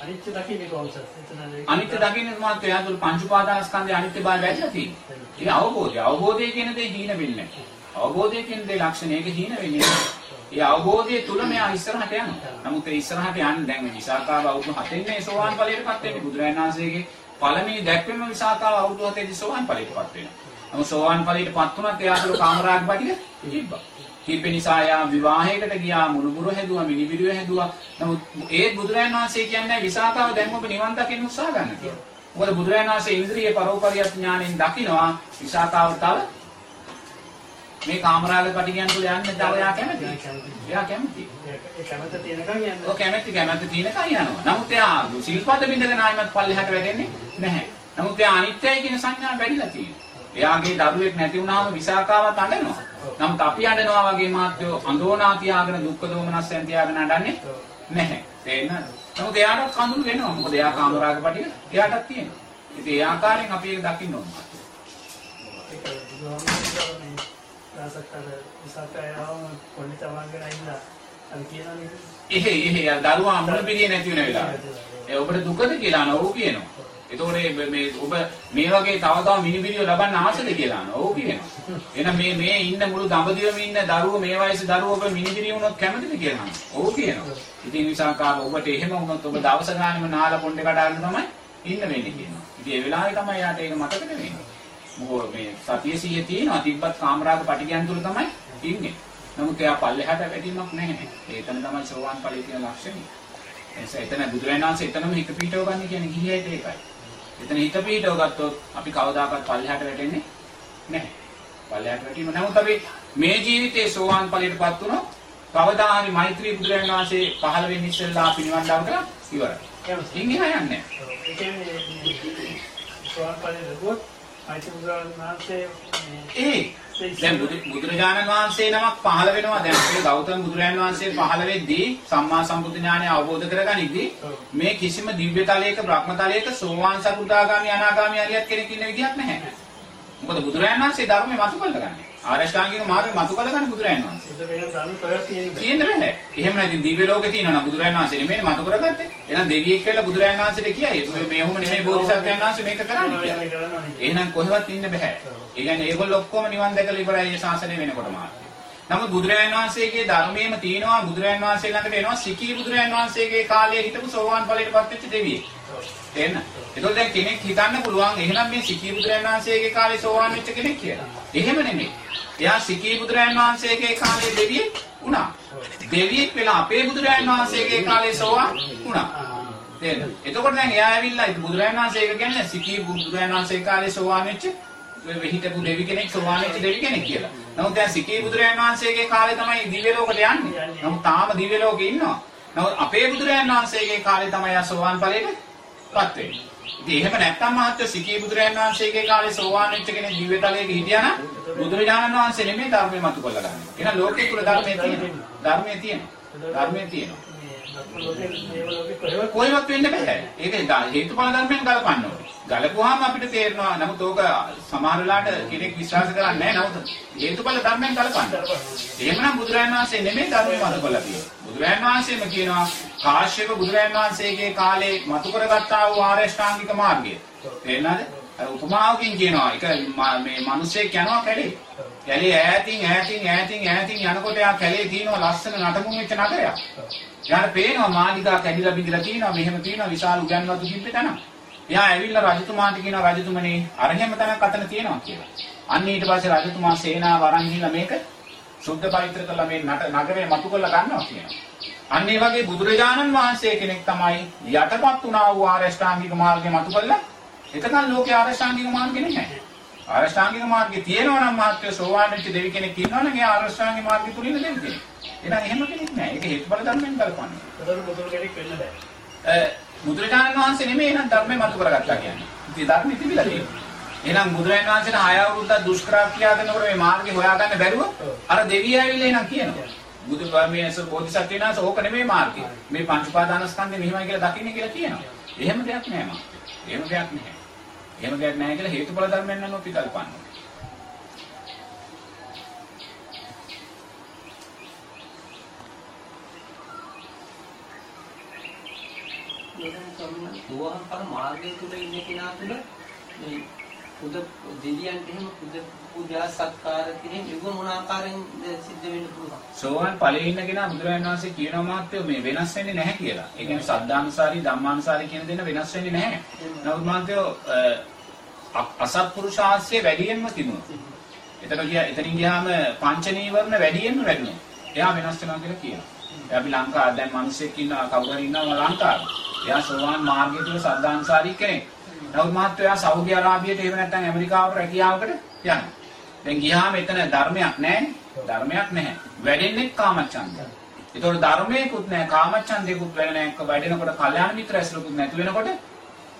අනිත්‍ය දකින්නේ කොහොමද? අනිත්‍ය දකින්න මාත් එයා තුල පංච උපාදානස්කන්ධයේ අනිත්‍යභාවය වැදලා තියෙනවා. ඒ අවබෝධය. අවබෝධය කියන දේ හීන වෙන්නේ නැහැ. අවබෝධය කියන දේ ලක්ෂණයක හීන වෙන්නේ නැහැ. ඒ අවබෝධය තුල මෙයා ඉස්සරහට යනවා. නමුත් ඒ ඉස්සරහට යන්න දැන් මේ විසාකාව අවුරුදු 7 නේ සෝවාන් ඵලයටපත් වෙන්නේ බුදුරජාණන් වහන්සේගේ පළවෙනි දැක්වෙම විසාකාව අවුරුදු 7 දී සෝවාන් ඵලයටපත් වෙනවා. නමුත් සෝවාන් ඵලයටපත් වුණත් එයා තුල කාමරාග පිටික තිබ්බා. කීප නිසා යා විවාහයකට ගියා මුණුබුරු හැදුවා මිනිබිරිය හැදුවා. නමුත් ඒ බුදුරජාණන් වහන්සේ කියන්නේ විසාකාව දැන් ඔබ නිවන් දකින්න උත්සාහ ගන්න කියලා. මොකද බුදුරජාණන් වහන්සේ ඉන්ද්‍රිය පරෝපරියත් ඥාණයෙන් දකිනවා විසාකාව තව මේ කාමරාග පිටිකයන් තුල යන්න තව එයා කැමතියි. එයා කැමතියි. ඒ කැමත තියෙනකන් යන්න. ඔය කැමැති කැමැති තියෙනකන් යනවා. නමුත් එයා සිල්පද බින්දගෙන ආයිමත් පල්ලෙහාට වැටෙන්නේ නැහැ. නමුත් එයා අනිත්‍යයි කියන සංඥා වැඩිලා තියෙනවා. එයාගේ දරුවෙක් නැති වුණාම විසාකාවත් අඬනවා. නමුත් අපි අඬනවා වගේ මාත්‍යෝ අඳෝනා තියාගෙන දුක්ඛ දෝමනස්යන් තියාගෙන අඬන්නේ නැහැ. තේරෙනවද? නමුත් එයාට කඳුළු වෙනවා. මොකද එයා කාමරාග පිටික එයාටත් තියෙනවා. ඉතින් ඒ ආකාරයෙන් අපි ඒක දකින්න ඕනේ. ඒක බුදුහාමුදුරුවෝ මේ රසක් අර විසකයාවම පොඩි තමන්ගෙන ඇවිල්ලා අර කියනවා නේද? එහෙ එහෙ අර දරුවා මුල පිළියේ නැති වෙන වෙලාවට. ඒ ඔබට දුකද කියලා අහනවා. ඔව් කියනවා. එතකොට මේ ඔබ මේ වගේ තව තව මිනිබිරිය ලබන්න ආසද කියලා අහනවා. ඔව් කියනවා. එහෙනම් මේ මේ ඉන්න මුළු දඹදිවම ඉන්න දරුවෝ මේ වයසේ දරුවෝ ඔබ මිනිබිරිය වුණොත් කැමතිද කියලා අහනවා. ඔව් කියනවා. ඉතින් නිසා කාම ඔබට එහෙම වුණොත් ඔබ දවස ගානෙම නාලා පොණ්ඩේ කඩාගෙන තමයි ඉන්න වෙන්නේ කියනවා. ඉතින් ඒ වෙලාවේ තමයි යාට ඒක මතක වෙන්නේ. මොකෝ මේ සතිය සිහිය තියෙනවා තිබ්බත් කාමරාග පටිගයන් තුල තමයි ඉන්නේ. නමුත් එයා පල්ලෙහාට වැටීමක් නැහැ. ඒතන තමයි සෝවාන් ඵලයේ තියෙන ලක්ෂණය. එනිසා එතන බුදුරජාණන් වහන්සේ එතනම හිත පීඨව ගන්න කියන්නේ ගිහියට ඒකයි. එතන හිත පීඨව ගත්තොත් අපි කවදාකවත් පල්ලෙහාට වැටෙන්නේ නැහැ. පල්ලෙහාට වැටීම නමුත් අපි මේ ජීවිතයේ සෝවාන් ඵලයටපත් වුණොත් කවදා හරි මෛත්‍රී බුදුරජාණන් වහන්සේ පහළ වෙන්න ඉස්සෙල්ලා අපි නිවන් දවකලා ඉවරයි. ඉන් එහා යන්නේ නැහැ. ඒ කියන්නේ සෝවාන් ඵලයේ ලැබුවොත් අයිති බුදුරජාණන් වහන්සේ මේ ඒ දැන් බුදු- බුදුරජාණන් වහන්සේ නමක් පහළ වෙනවා දැන් අපේ ගෞතම බුදුරජාණන් වහන්සේ පහළ වෙද්දී සම්මා සම්බුද්ධ ඥානය අවබෝධ කරගනිද්දී මේ කිසිම දිව්‍ය තලයක බ්‍රහ්ම තලයක සෝවාන් සකුදාගාමි අනාගාමි අරියත් කෙනෙක් ඉන්න විදිහක් නැහැ. මොකද බුදුරජාණන් වහන්සේ ධර්මයේ මතු කළ ගන්නේ. ආරෂ්ඨාංගික මාර්ගය මතු කළ ගන්නේ බුදුරජාණන් වහන්සේ. තියෙන්න බෑ. එහෙම නැත්නම් දිව්‍ය ලෝකේ තියෙනවා නම් බුදුරජාණන් වහන්සේ නෙමෙයි මතු කරගත්තේ. එහෙනම් දෙවියෙක් කියලා බුදුරජාණන් වහන්සේට කියයි. මේ මේ ඔහොම නෙමෙයි බෝධිසත්වයන් වහන්සේ මේක කරන්නේ. එහෙනම් කොහෙවත් ඉන්න බෑ. ඒ කියන්නේ ඒගොල්ලෝ ඔක්කොම නිවන් දැකලා ඉවරයි මේ ශාසනය වෙනකොට මාත්. නමුත් බුදුරජාණන් වහන්සේගේ ධර්මයේම තියෙනවා බුදුරජාණන් වහන්සේ ළඟට එනවා සිකී බුදුරජාණන් වහන්සේගේ කාලයේ හිටපු සෝවාන් ඵලයටපත් වෙච්ච දෙවියෙක්. තේන්න? ඒතකොට දැන් කෙනෙක් හිතන්න පුළුවන් එහෙනම් මේ සිකී බුදුරජාණන් වහන්සේගේ කාලේ සෝවාන් වෙච්ච කෙනෙක් කියලා. එහෙම නෙමෙයි. එයා සිකී බුදුරජාණන් වහන්සේගේ කාලේ දෙවියෙක් වුණා. දෙවියෙක් වෙලා අපේ බුදුරජාණන් වහන්සේගේ කාලේ සෝවාන් වුණා. තේරෙනවද? එතකොට දැන් එයා ඇවිල්ලා ඉතින් බුදුරජාණන් වහන්සේ එක කියන්නේ සිකී බුදුරජාණන් වහන්සේ කාලේ සෝවාන් වෙච්ච හිටපු දෙවි කෙනෙක් සෝවාන් වෙච්ච දෙවි කෙනෙක් කියලා. නමුත් දැන් සිකී බුදුරජාණන් වහන්සේගේ කාලේ තමයි දිව්‍ය ලෝකයට යන්නේ. නමුත් තාම දිව්‍ය ලෝකේ ඉන්නවා. නමුත් අපේ බුදුරජාණන් වහන්සේගේ කාලේ තමයි යා සෝවාන් ඵලයට පත් වෙන්නේ. ඉතින් එහෙම නැත්තම් මහත්තයෝ සිකී බුදුරජාණන් වහන්සේගේ කාලේ සෝවාන් වෙච්ච කෙනෙක් දිව්‍යතලයක හිටියා නම් බුදුරජාණන් වහන්සේ නෙමෙයි ධර්මය මතු කරලා ගන්නේ. එහෙනම් ලෝකේ තුල ධර්මයේ තියෙනවා. ධර්මයේ තියෙනවා. ධර්මයේ තියෙනවා. මේ ලෝකේ දේව ලෝකේ කොහෙවත් කොහෙවත් වෙන්න බෑ. ඒක හේතුඵල ධර්මයෙන් ගලපන්න ඕනේ. ගලපුවාම අපිට තේරෙනවා. නමුත් ඕක සමහර වෙලාවට කෙනෙක් විශ්වාස කරන්නේ නැහැ. නමුත් හේතුඵල ධර්මයෙන් ගලපන්න. එහෙමනම් බුදුරජාණන් වහන්සේ නෙමෙයි ධර්මය මතු කරලා තියෙන්නේ. බුදුරජාණන් වහන්සේම කියනවා කාශ්‍යප බුදුරජාණන් වහන්සේගේ කාලේ මතු කරගත්තා වූ ආර්ය ශ්‍රාංගික මාර්ගය. තේරෙනවද? අර උපමාවකින් කියනවා ඒක මේ මිනිස්සෙක් යනවා කැලේ. කැලේ ඈතින් ඈතින් ඈතින් ඈතින් යනකොට යා කැලේ තියෙනවා ලස්සන නටමුන් වෙච්ච නගරයක්. යාට පේනවා මාලිගා කැඩිලා බිඳිලා තියෙනවා මෙහෙම තියෙනවා විශාල උයන්වතු කිප්පේ තැනක්. එයා ඇවිල්ලා රජතුමාට කියනවා රජතුමනි අරහෙම තැනක් අතන තියෙනවා කියලා. අන්න ඊට පස්සේ රජතුමා සේනාව අරන් ගිහිල්ලා මේක සුද්ධ පවිත්‍ර කරලා මේ නගරය මතු කරලා ගන්නවා කියනවා. අන්න ඒ වගේ බුදුරජාණන් වහන්සේ කෙනෙක් තමයි යටපත් වුණා වූ ආරෂ්ඨාංගික මාර්ගය මතු කළා. එතකන් ලෝකේ ආරෂ්ඨාංගික මාර්ගෙ නැහැ. ආරෂ්ඨාංගික මාර්ගය තියෙනවා නම් මහත්ය සෝවාන් වෙච්ච දෙවි කෙනෙක් ඉන්නවනම් ඒ ආරෂ්ඨාංගික මාර්ගය තුලින් දෙවි කෙනෙක්. එහෙනම් එහෙම කෙනෙක් නැහැ. ඒක හේතුඵල ධර්මයෙන් බලපන්නේ. ඒතර බුදුන් කෙනෙක් වෙන්න බෑ. බුදුරජාණන් වහන්සේ නෙමෙයි එහෙනම් ධර්මය මතු කරගත්තා කියන්නේ. ඉතින් ධර්මෙ තිබිලා තියෙනවා. එහෙනම් බුදුරජාණන් වහන්සේට හය අවුරුද්දක් දුෂ්කරක් කියා දෙනකොට මේ මාර්ගේ හොයාගන්න බැරුව අර දෙවියෝ ඇවිල්ලා එනම් කියනවා. බුදු මේ බෝධිසත්වයන්ස ඕක නෙමෙයි මාර්ගය. මේ පංච උපාදානස්කන්ධය මෙහිමයි කියලා දකින්න කියලා කියනවා. එහෙම දෙයක් නෑ මා. එහෙම දෙයක් නෑ. එහෙම දෙයක් නෑ කියලා හේතුඵල ධර්මයෙන් නම් අපි කල්පන්න. දුවහන් පර මාර්ගය තුල ඉන්න කෙනා තුළ මේ පුද දෙවියන්ට එහෙම පුද පූජා සත්කාර කිරීම යුග මොන ආකාරයෙන් සිද්ධ වෙන්න පුළුවන්. සෝවාන් ඵලයේ ඉන්න කෙනා බුදුරජාණන් වහන්සේ කියනවා මාත්‍යෝ මේ වෙනස් වෙන්නේ නැහැ කියලා. ඒ කියන්නේ සද්ධානුසාරී ධම්මානුසාරී කියන දෙන්න වෙනස් වෙන්නේ නැහැ. නමුත් මාත්‍යෝ අසත්පුරුෂ ආශ්‍රය වැඩියෙන්ම තිබුණා. එතන ගියා එතනින් ගියාම පංච නීවරණ වැඩියෙන්ම වැඩිනවා. එයා වෙනස් වෙනවා කියලා කියනවා. අපි ලංකාව දැන් මිනිස්සෙක් ඉන්නවා කවුරු හරි ඉන්නවා ලංකාවේ. එයා සෝවාන් මාර්ගය තුල සද්ධානුසාරී කෙනෙක්. නමුත් මහත්තයා එයා සෞදි අරාබියට එහෙම නැත්නම් ඇමරිකාවට රැකියාවකට යනවා. දැන් ගියාම එතන ධර්මයක් නැහැ. ධර්මයක් නැහැ. වැඩෙන්නේ කාමච්ඡන්දය. ඒතකොට ධර්මයකුත් නැහැ කාමච්ඡන්දයකුත් වෙන නැහැ. වැඩෙනකොට කල්යාණ මිත්‍ර ඇසුරකුත් නැති වෙනකොට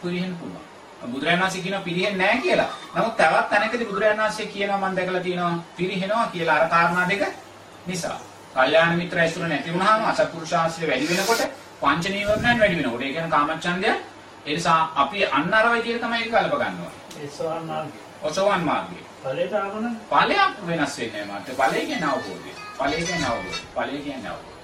පිරිහෙන්න පුළුවන්. බුදුරජාණන් වහන්සේ කියනවා පිරිහෙන්නේ නැහැ කියලා. නමුත් තවත් තැනකදී බුදුරජාණන් වහන්සේ කියනවා මම දැකලා තියෙනවා පිරිහෙනවා කියලා අර කාරණා දෙක නිසා. කල්යාණ මිත්‍ර ඇසුර නැති වුනහම අසත්පුරුෂාශ්‍රය වැඩි වෙනකොට පංච නීවරණයන් වැඩි වෙනකොට ඒ කියන්නේ කාමච්ඡන්දය ඒ නිසා අපි අන්න අර විදිහට තමයි ඒක කල්ප ගන්නවා. ඒ සෝවාන් මාර්ගය. ඔසෝවන් මාර්ගය. ඵලයට ආවනම් ඵලයක් වෙනස් වෙන්නේ නැහැ මාත්. ඵලය කියන්නේ අවබෝධය. ඵලය කියන්නේ අවබෝධය. ඵලය කියන්නේ අවබෝධය.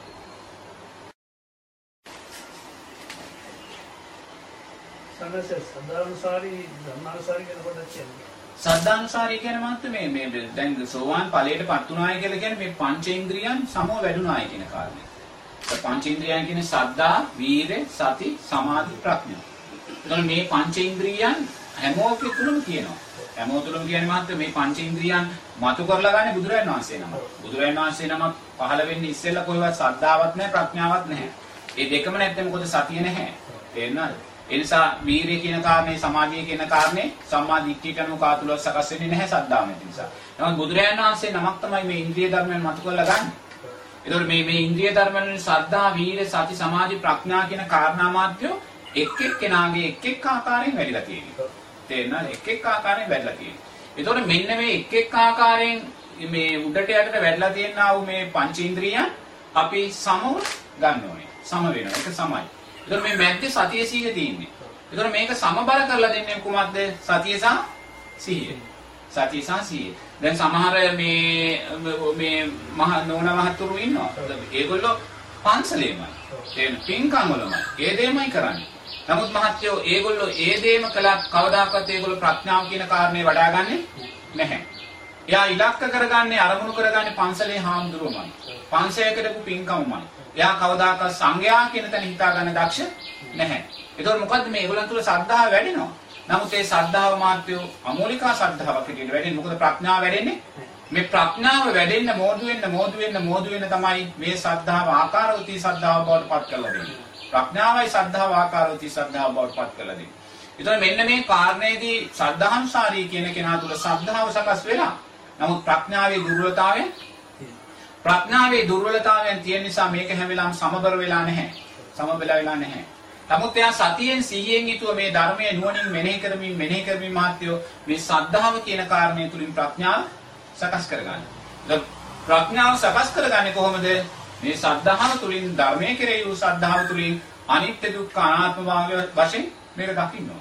සංඝසේ සදානුසාරී ධර්මානුසාරී කියන කොට කියන්නේ. සද්ධානුසාරී කියන මාත් මේ මේ දැන් සෝවාන් ඵලයටපත් උනායි කියලා කියන්නේ මේ පංචේන්ද්‍රියන් සමව වැඩුණායි කියන කාරණේ. පංචේන්ද්‍රියන් කියන්නේ සද්ධා, වීරය, සති, සමාධි, ප්‍රඥා. එතකොට මේ පංචේන්ද්‍රියන් හැමෝකේ තුලම කියනවා. හැමෝ තුලම කියන්නේ මාත් මේ පංචේන්ද්‍රියන් මතු කරලා ගන්නේ බුදුරජාණන් වහන්සේ නම. බුදුරජාණන් වහන්සේ නම පහළ වෙන්නේ ඉස්සෙල්ලා කොහෙවත් සද්ධාවක් නැහැ, ප්‍රඥාවක් නැහැ. මේ දෙකම නැත්නම් මොකද සතිය නැහැ. තේරෙනවද? ඒ නිසා වීරිය කියන කාරණේ සමාධිය කියන කාරණේ සම්මා දිට්ඨියට අනුව කාතුල සකස් වෙන්නේ නැහැ සද්ධාව නැති නිසා. නමුත් බුදුරජාණන් වහන්සේ නමක් තමයි මේ ඉන්ද්‍රිය ධර්මයන් මතු කරලා ගන්න. ඒතකොට මේ මේ ඉන්ද්‍රිය ධර්මයන් වලින් සද්ධා, වීරිය, සති, සමාධි, ප්‍රඥා කියන කාරණා මාත්‍යෝ එක් එක් කෙනාගේ එක් එක් ආකාරයෙන් වැඩිලා තියෙනවා. තේරෙනවද? එක් එක් ආකාරයෙන් වැඩිලා තියෙනවා. ඒතකොට මෙන්න මේ එක් එක් ආකාරයෙන් මේ උඩට යටට වැඩිලා තියෙනා වූ මේ පංචේන්ද්‍රියන් අපි සමව ගන්න ඕනේ. සම වෙනවා. ඒක සමයි. ඒතර මේ මැද්දේ සතිය සීය තියෙන්නේ. ඒතර මේක සමබර කරලා දෙන්නේ කුමක්ද? සතිය සහ සීය. සතිය සහ සීය. දැන් සමහර මේ මේ මහ නෝන මහතුරු ඉන්නවා. ඒගොල්ලෝ පන්සලේමයි. ඒ පින්කම් වලමයි. ඒ දෙයමයි කරන්නේ. නමුත් මහත්යෝ ඒගොල්ලෝ ඒ දේම කළත් කවදාකවත් ඒගොල්ලෝ ප්‍රඥාව කියන කාරණේ වඩාගන්නේ නැහැ. එයා ඉලක්ක කරගන්නේ අරමුණු කරගන්නේ පන්සලේ හාමුදුරුවමයි. පන්සලයකටපු පින්කමමයි. එයා කවදාකවත් සංඝයා කියන තැන හිතා ගන්න දක්ෂ නැහැ. ඒකෝර මොකද්ද මේ ඒගොල්ලන් තුල ශ්‍රද්ධාව වැඩෙනවා. නමුත් ඒ ශ්‍රද්ධාව මාත්‍යෝ අමෝලිකා ශ්‍රද්ධාවක් හැටියට වැඩෙන්නේ. මොකද ප්‍රඥාව වැඩෙන්නේ? මේ ප්‍රඥාව වැඩෙන්න මෝදු වෙන්න මෝදු වෙන්න මෝදු වෙන්න තමයි මේ ශ්‍රද්ධාව ආකාරවතී ශ්‍රද්ධාව බවට පත් කරලා දෙන්නේ. ප්‍රඥාවයි ශ්‍රද්ධාව ආකාරවතී ශ්‍රද්ධාව බවට පත් කරලා දෙන්නේ. ඒතර මෙන්න මේ කාරණේදී ශ්‍රද්ධාංශාරී කියන කෙනා තුල ශ්‍රද්ධාව සකස් වෙලා. නමුත් ප්‍රඥාවේ දුර්වලතාවය ප්‍රඥාවේ දුර්වලතාවයන් තියෙන නිසා මේක හැම වෙලාවෙම සමබර වෙලා නැහැ. සමබර වෙලා නැහැ. නමුත් එයා සතියෙන් සිහියෙන් යුතුව මේ ධර්මයේ නුවණින් මෙනෙහි කරමින් මෙනෙහි කරමින් මහත්යෝ මේ සද්ධාව කියන කාරණය තුලින් ප්‍රඥාව සකස් කරගන්න. ප්‍රඥාව සකස් කරගන්නේ කොහොමද? මේ සද්ධාව තුලින් ධර්මයේ කෙරෙහි වූ සද්ධාව තුලින් අනිත්‍ය දුක්ඛ අනාත්ම භාවය වශයෙන් මේක දකින්නවා.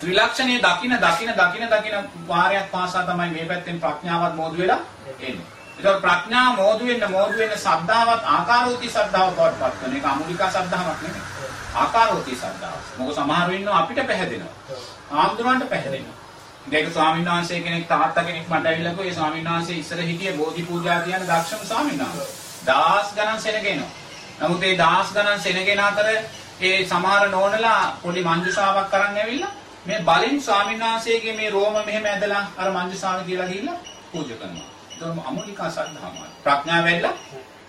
ත්‍රිලක්ෂණයේ දකින දකින දකින දකින වාරයක් පාසා තමයි මේ පැත්තෙන් ප්‍රඥාවත් මෝදු වෙලා එන්නේ. ඒතකොට ප්‍රඥා මෝදු වෙන්න මෝදු වෙන්න සද්ධාවත් ආකාරෝති සද්ධාව බවට පත් කරන එක අමූලික සද්ධාවක් නෙමෙයි. ආකාරෝති සද්ධාව. මොකද සමහරව ඉන්නවා අපිට පැහැදෙනවා. ආම්දුරන්ට පැහැදෙනවා. දෙක ස්වාමීන් වහන්සේ කෙනෙක් තාත්තා කෙනෙක් මට ඇවිල්ලා කිව්වා ඒ ස්වාමීන් වහන්සේ ඉස්සර හිටියේ බෝධි පූජා කියන දක්ෂම ස්වාමීන් වහන්සේ. දාස් ගණන් සෙනගෙනවා. නමුත් ඒ දාස් ගණන් සෙනගෙන අතර ඒ සමහර නෝනලා පොඩි මංජුසාවක් කරන් ඇවිල්ලා මේ බලින් ස්වාමීන් වහන්සේගේ මේ රෝම මෙහෙම ඇදලා අර මංජුසාව කියලා ගිහිල්ලා පූජා කරනවා. ඒක අමෝලිකා සද්ධාම. ප්‍රඥාව වෙලා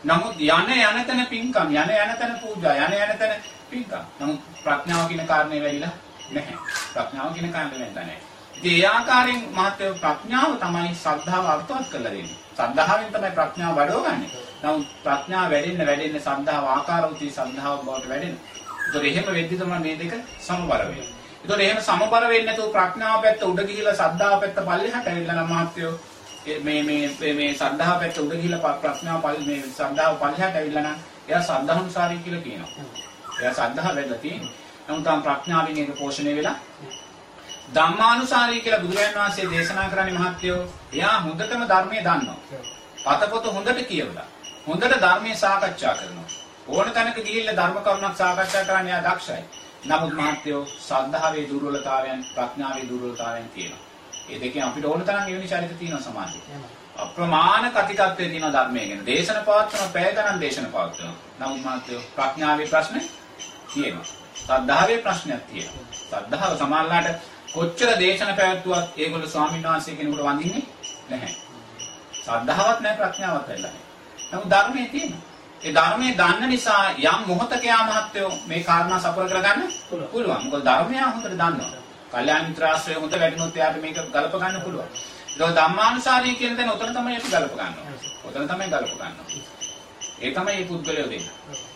නමුත් යන යන තැන පින්කම් යන යන තැන පූජා යන යන තැන පින්කම්. නමුත් ප්‍රඥාව කියන කාරණේ වෙලිලා නැහැ. ප්‍රඥාව කියන කාරණේ නැහැ. ඉතින් ඒ ආකාරයෙන් මහත්ව ප්‍රඥාව තමයි ශ්‍රද්ධාව අර්ථවත් කරලා දෙන්නේ. ශ්‍රද්ධාවෙන් තමයි ප්‍රඥාව වඩවගන්නේ. නමුත් ප්‍රඥාව වැඩෙන්න වැඩෙන්න ශ්‍රද්ධාව ආකාරවතී ශ්‍රද්ධාව බවට වැඩෙනවා. ඒතොර එහෙම වෙද්දි තමයි මේ දෙක සමබර වෙන්නේ. ඒතොර එහෙම සමබර වෙන්නේ නැතුව ප්‍රඥාව පැත්ත උඩ ගිහිලා ශ්‍රද්ධාව පැත්ත පල්ලෙහාට ඇවිල්ලා නම් මහත්වෝ මේ මේ මේ ශ්‍රද්ධාව පැත්ත උඩ ගිහිලා ප්‍රඥාව පල් මේ ශ්‍රද්ධාව පල්ලෙහාට ඇවිල්ලා නම් එයා ශ්‍රද්ධානුසාරී කියලා කියනවා. එයා ශ්‍රද්ධාව වැඩලා තියෙන්නේ. නමුත් තාම ප්‍රඥාවෙන් ඒක පෝෂණය වෙලා ධම්මානුසාරී කියලා බුදුරජාණන් වහන්සේ දේශනා කරන්නේ මහත්යෝ එයා හොඳටම ධර්මයේ දන්නවා. පතපොත හොඳට කියවලා හොඳට ධර්මයේ සාකච්ඡා කරනවා. ඕන තැනක ගිහිල්ලා ධර්ම කරුණක් සාකච්ඡා කරන්න එයා දක්ෂයි. නමුත් මහත්යෝ සද්ධාවේ දුර්වලතාවයන් ප්‍රඥාවේ දුර්වලතාවයන් තියෙනවා. ඒ දෙකෙන් අපිට ඕන තරම් එවැනි චරිත තියෙනවා සමාජයේ. අප්‍රමාණ කතිකත්වයේ තියෙන ධර්මයේ ගැන දේශන පවත්වන පැය ගණන් දේශන පවත්වන. නමුත් මහත්යෝ ප්‍රඥාවේ ප්‍රශ්නේ තියෙනවා. සද්ධාවේ ප්‍රශ්නයක් තියෙනවා. සද්ධාව සමාල්ලාට කොච්චර දේශන පැවැත්වුවත් ඒගොල්ලෝ ස්වාමීන් වහන්සේ කෙනෙකුට වඳින්නේ නැහැ. ශ්‍රද්ධාවක් නැහැ ප්‍රඥාවක් නැහැ. නමුත් ධර්මයේ තියෙනවා. ඒ ධර්මයේ දන්න නිසා යම් මොහතක යා මහත්වෝ මේ කාරණා සපුර කරගන්න පුළුවන්. මොකද ධර්මය හොඳට දන්නවා. කල්යාණ මිත්‍රාශ්‍රය හොඳ වැඩිමුත් එයාට මේක ගලප ගන්න පුළුවන්. ඒක ධම්මානුසාරී කියන දේ උතන තමයි අපි ගලප ගන්නවා. උතන තමයි ගලප ගන්නවා. ඒ තමයි මේ පුද්ගලයෝ දෙන්නේ.